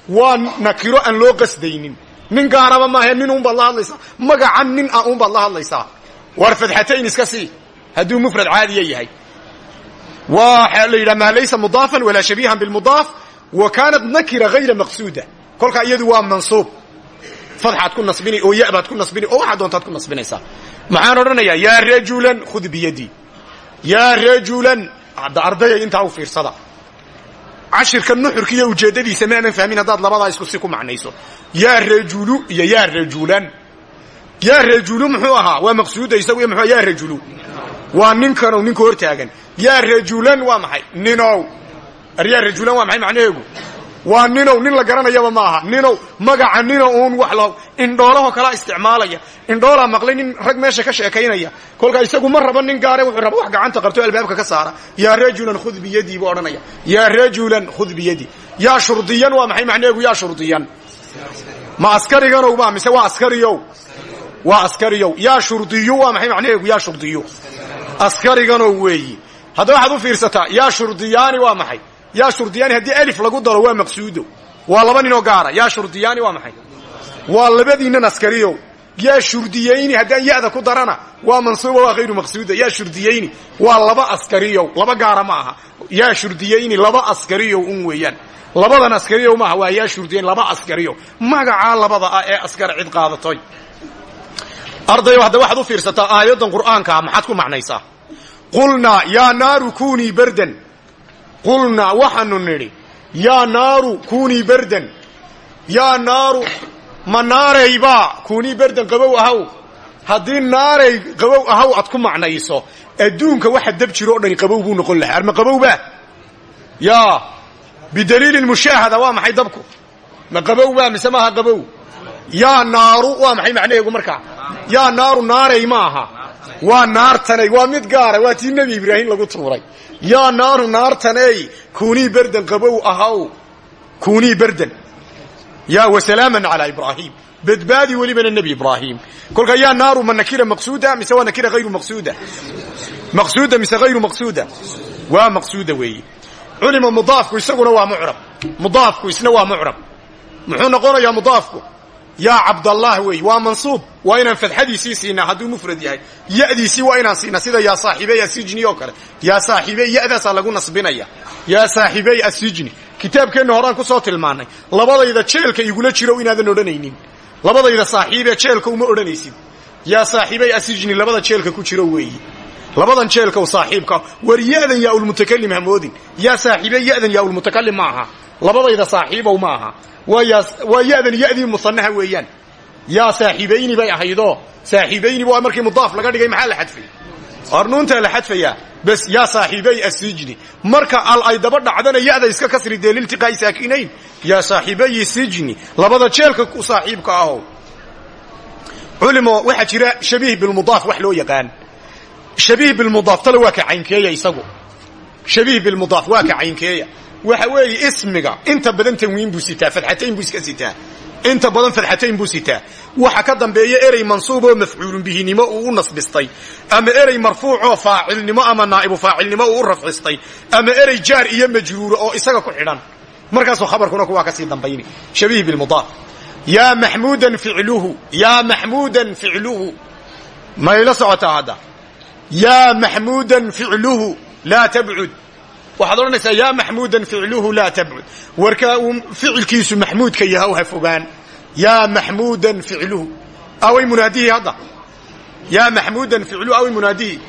waa nakiro aan loo qasdaynin nin gaaraba maahe nin uunbaad la hadlaysaa magacan nin ah uunbaad la hadlaysaa war fadxatayn iska sii. Hadduu mufrad caadiya yahay. Waxaa la yidhaha maa laysa mudaafan walaa shabiihan bilmudaaf wa kaanat nakira hayra maqsuuda. Kolkaa iyadu waa mansuub. Fadxaad ku nasbini oo yabaad ku nasbini oo waxaad doontaad ku nasbinaysaa. Maxaan odhanayaa yaa rajulan khud biyadii yaa rajulan hadda ardayay intaa u fiirsada cashirka nuxurka iyo ujeeddadiisa maanan fahmin haddaad labadaa isku si ku macnayso. Yaa rajulu iyo yaa rajulan. Yaa rajulu muxuu ahaa? Waa maqsuuda isagu iyo muxuu yaa rajulu. Waa ninkanow ninka hor taagan yaa rajulan waa maxay? Ninow. Ar rajulan waa maxay macnaheegu waa ninow nin la garanayaba ma aha ninow magaca nino uun wax lo indhoolahoo kalaa isticmaalaya. Indhoolaa maqlay nin rag meesha ka sheekaynaya. Kolkaa isagu ma rabo nin gaare wuxuu raba wax gacanta qabto albaabka ka saara. Yaa rajulan khud biyadii buu odhanaya. Yaa rajulan khud biyadii yaa shurdiyan waa maxay macnaheegu yaa shurdiyan. Ma askariganow ba mise waa askariyow? Waa askariyow. Yaa shurdiyu waa maxay macnaheegu yaa shurdiyu. Askariganow weeyi. Hadda waxaad u fiirsataa yaa shurdiyaani waa maxay yaa shurdiyaani haddii alif lagu daro waa maqsuudo. Waa laba ninoo gaara. Yaa shurdiyaani waa maxay? Waa labadiinan askariyow yaa shurdiyayni haddaan ya'da ku darana waa mansuuba waa hayru maqsuuda. Yaa shurdiyayni waa laba askariyow. Laba gaara ma aha. Yaa shurdiyayni laba askariyow un weeyaan. Labadan askariyow maaha waa yaa shurdiyayn laba askariyow. Magacaa labada ah ee askar cid qaadatoy. Ardayo hadda waxaad u fiirsataa aayaddan maxaad naaru kunii bardan qulnaa waxaanu nidhi yaa naaru kunii bardan yaa naaru ma naaraybaa kunii bardan qabow ahaw haddii naaray qabow ahaw aad ku macnayso adduunka waxa dab jiro o dhani qabow buu noqon lahaa. Arma qabowba yaa bidaliili mushaahada waa maxay dabku? Ma qabowba mise maaha qabow yaa naaru waa maxay macnaheegu markaa yaa naaru naaray ma aha. Waa naartanay waa mid gaara waa tii nebi ibraahim lagu tuuray yaa naaru naartaney kunii berdan qabow ahaw. Kunii berdan. Yaa wasalaaman calaa ibraahim badbaadi welibana nebi ibraahim kolkaa yaa naaru ma nakira maqsuuda mise nakira hayru maqsuuda? Maqsuuda mise hayru maqsuuda? Waa maqsuuda weeyi culima mudaafku isaguna waa mucrab. Mudaafku isna waa mucrab. Muxuu noqonayaa mudaafku yaa cabdallah wey waa mansuub. Waa inaan fadxadiisii siinaa hadduu mufrad yahay. Yadiisii waa inaan siinaa sida yaa saaxibey asijni oo kale. Yaa saaxibey yadaasaa lagu nasbinaya. Yaa saaxibey asijni kitaabkeenna horaan ku soo tilmaanay. Labadayda jeelka igula jiro inaadan odhanaynin. Labadayda saaxiibee jeelka uma odhanaysid yaa saaxibey asijni labada jeelka ku jiro weeyi labadan jeelka saaxiibka war yadan yaa ulmutakalim hamoodin yaa saaxiibey yadan yaa ulmutakalim ma aha labadayda saaxiibow ma aha. Waa yadan yadii musanaha weeyaan. Yaa saaxiibayni bay ahaydoo. Saaxiibayni waa markii mudaaf laga dhigay maxaa la xadfay? Arnuuntaa la xadfayaa. Bas yaa saaxiibay asijni marka al ay daba dhacdana yada iska kasri dee liltiqaa'i saakinayn. Yaa saaxiibayi sijni labada jeelka ku saaxiibka aho. Culimo waxaa jira shabiih bilmudaaf wax loo yaqaan. Shabiih bilmudaaf tale waa ka caynkeeya isagu. Shabiih bilmudaaf waa ka caynkeeya waxa weeye ismiga inta badan tanwiin buu sitaa fadxatayn buu iska sitaa. Inta badan fadxatayn buu sitaa. Waxa ka dambeeya erey mansuub oo mafcuulun bihinimo uu u nasbistay ama erey marfuucoo faacilnimo ama naa'ibu faacilnimo uu u rafcistay ama erey jaar iyo majruuro oo isaga ku xidhan. Markaasuu khabarkuna kuwaa ka sii dambayni. Shabiih bilmudaaf yaa maxmuudan ficluhu yaa maxmuudan ficluhu. Mayla socotaa hadda? Yaa maxmuudan ficluhu laa tabcud waxaad odhanaysaa yaa maxmuudan ficluhu laa tabcud. Warkaa uu ficilkiisu maxmuudka yaha ha fogaan yaa maxmuudan ficluhu. Away munaadihii hadda. Yaa maxmuudan ficluhu. Away munaadihii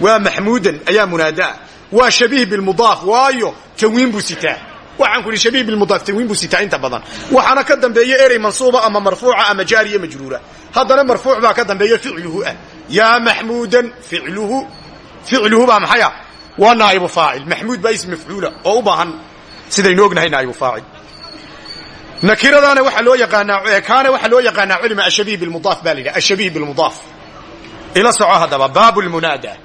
waa maxmuudan ayaa munaadaa waa shabiih bilmudaaf. Waayo tanwiin buu sitaa. Waxaan ku idhi shabiih bilmudaaf tanwiin buu sitaa inta badan. Waxaana ka dambeeya erey mansuuba ama marfuuca ama jaariya majruura. Haddana marfuuc baa ka dambeeya ficluhu ah. Yaa maxmuudan ficluhu. Ficluhu baa maxaya waa naa'ibu faacil. Maxmuud baa ism mafcuula oo u baahan sidaynu ognahay naa'ibu faacil. Nakiradaana waxaa loo yaqaanaa kaana waxaa loo yaqaanaa culima ashabiih bilmudaaf baa la yidhaha ashabiih bilmudaaf ila soco haddaba baabu lmunaada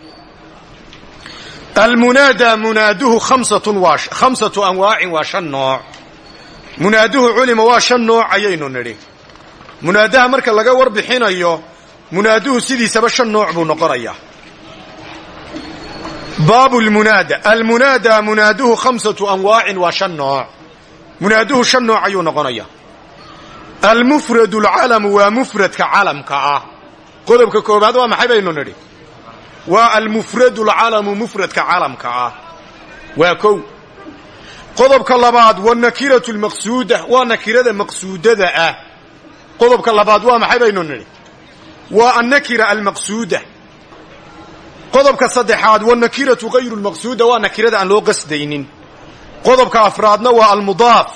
almunaada munaaduhu khamsatu anwaacin waa shan nooc. Munaaduhu culima waa shan nooc ayaynu nidhi. Munaadaha marka laga warbixinayo munaaduhu sidiisaba shan nooc buu noqonayaa baabu lmunaada almunaada munaaduhu khamsatu anwaacin waa shan nooc. Munaaduhu shan nooc ayuu noqonayaa almufradu alcalamu waa mufradka calamka ah. Qodobka koobaad waa maxay baynu nidhi? Waa almufradu alcalamu mufradka calamka ah. Waa kow. Qodobka labaad wanakiratu lmaqsuuda waa nakirada maqsuudada ah. Qodobka labaad waa maxay baynu nidhi? Waa annakira almaqsuuda qodobka saddexaad wanakiratu hayru lmaqsuuda waa nakirada aan loo qasdaynin. Qodobka afraadna waa almudaaf.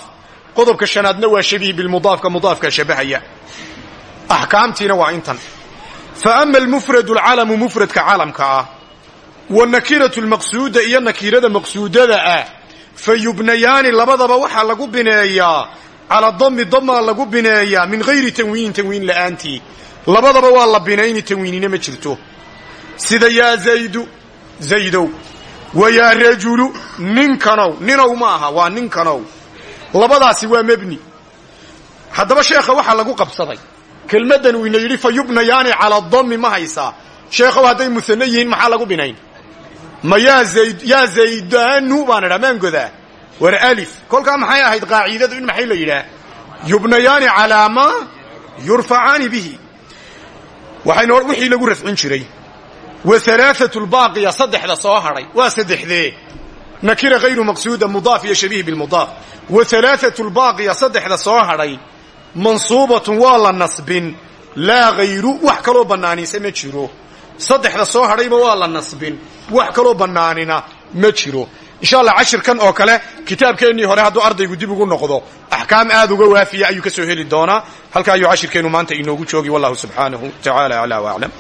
Qodobka shanaadna waa shabiih bilmudaafka mudaafka shabahaya. Axkaamtiina waa intan. Fa ama almufradu alcalamu mufradka calamka ah wanakiratu lmaqsuuda iyo nakirada maqsuudada ah fa yubnayaani labadaba waxaa lagu bineeyaa calaa dami damaa lagu bineeyaa min hayri tanwiinin tanwiin la'aantii. Labadaba waa la binayni tanwiinina ma jirto sida yaa zaydu zaydow wa yaa rajulu ninkanow ninow ma aha waa labadaasi waa mebni haddaba sheekha waxaa lagu qabsaday. Kelmaddan uu ina yidhi fa yubnayaani calaa ma haysaa sheekhow hadday musane yihiin maxaa lagu binayn? Ma yaa yaa zaydanu baan idhaa maan godaa? War alif. Kolkaa maxay ahayd qaaciidadu? In maxay la yidhaah? Yubnayaani calaa maa yurfacaani bihi. Waxaynu wixii lagu rafcin jiray wa alaaatu lbaaqiya saddexda soo hadhay waa saddexdee nakira hayru maqsuuda mudaaf iyo shabiih bilmudaaf wa alaaatu lbaaqiya saddexda soo hadhay mansuubatun waa la nasbin. Laa hayru wax kaloo bannaanisa ma jiro. Saddexda soo hadhayba waa la nasbin. Wax kaloo bannaanina ma jiro. Insha allah cashirkan oo kale kitaabkeennii hore hadduu ardaygu dib ugu noqdo axkaam aad uga waafiya ayuu ka soo heli doonaa. Halkaa ayuu cashirkeennu maanta inoogu joogi wallahu subxaanahu tacaala aclaa waaclam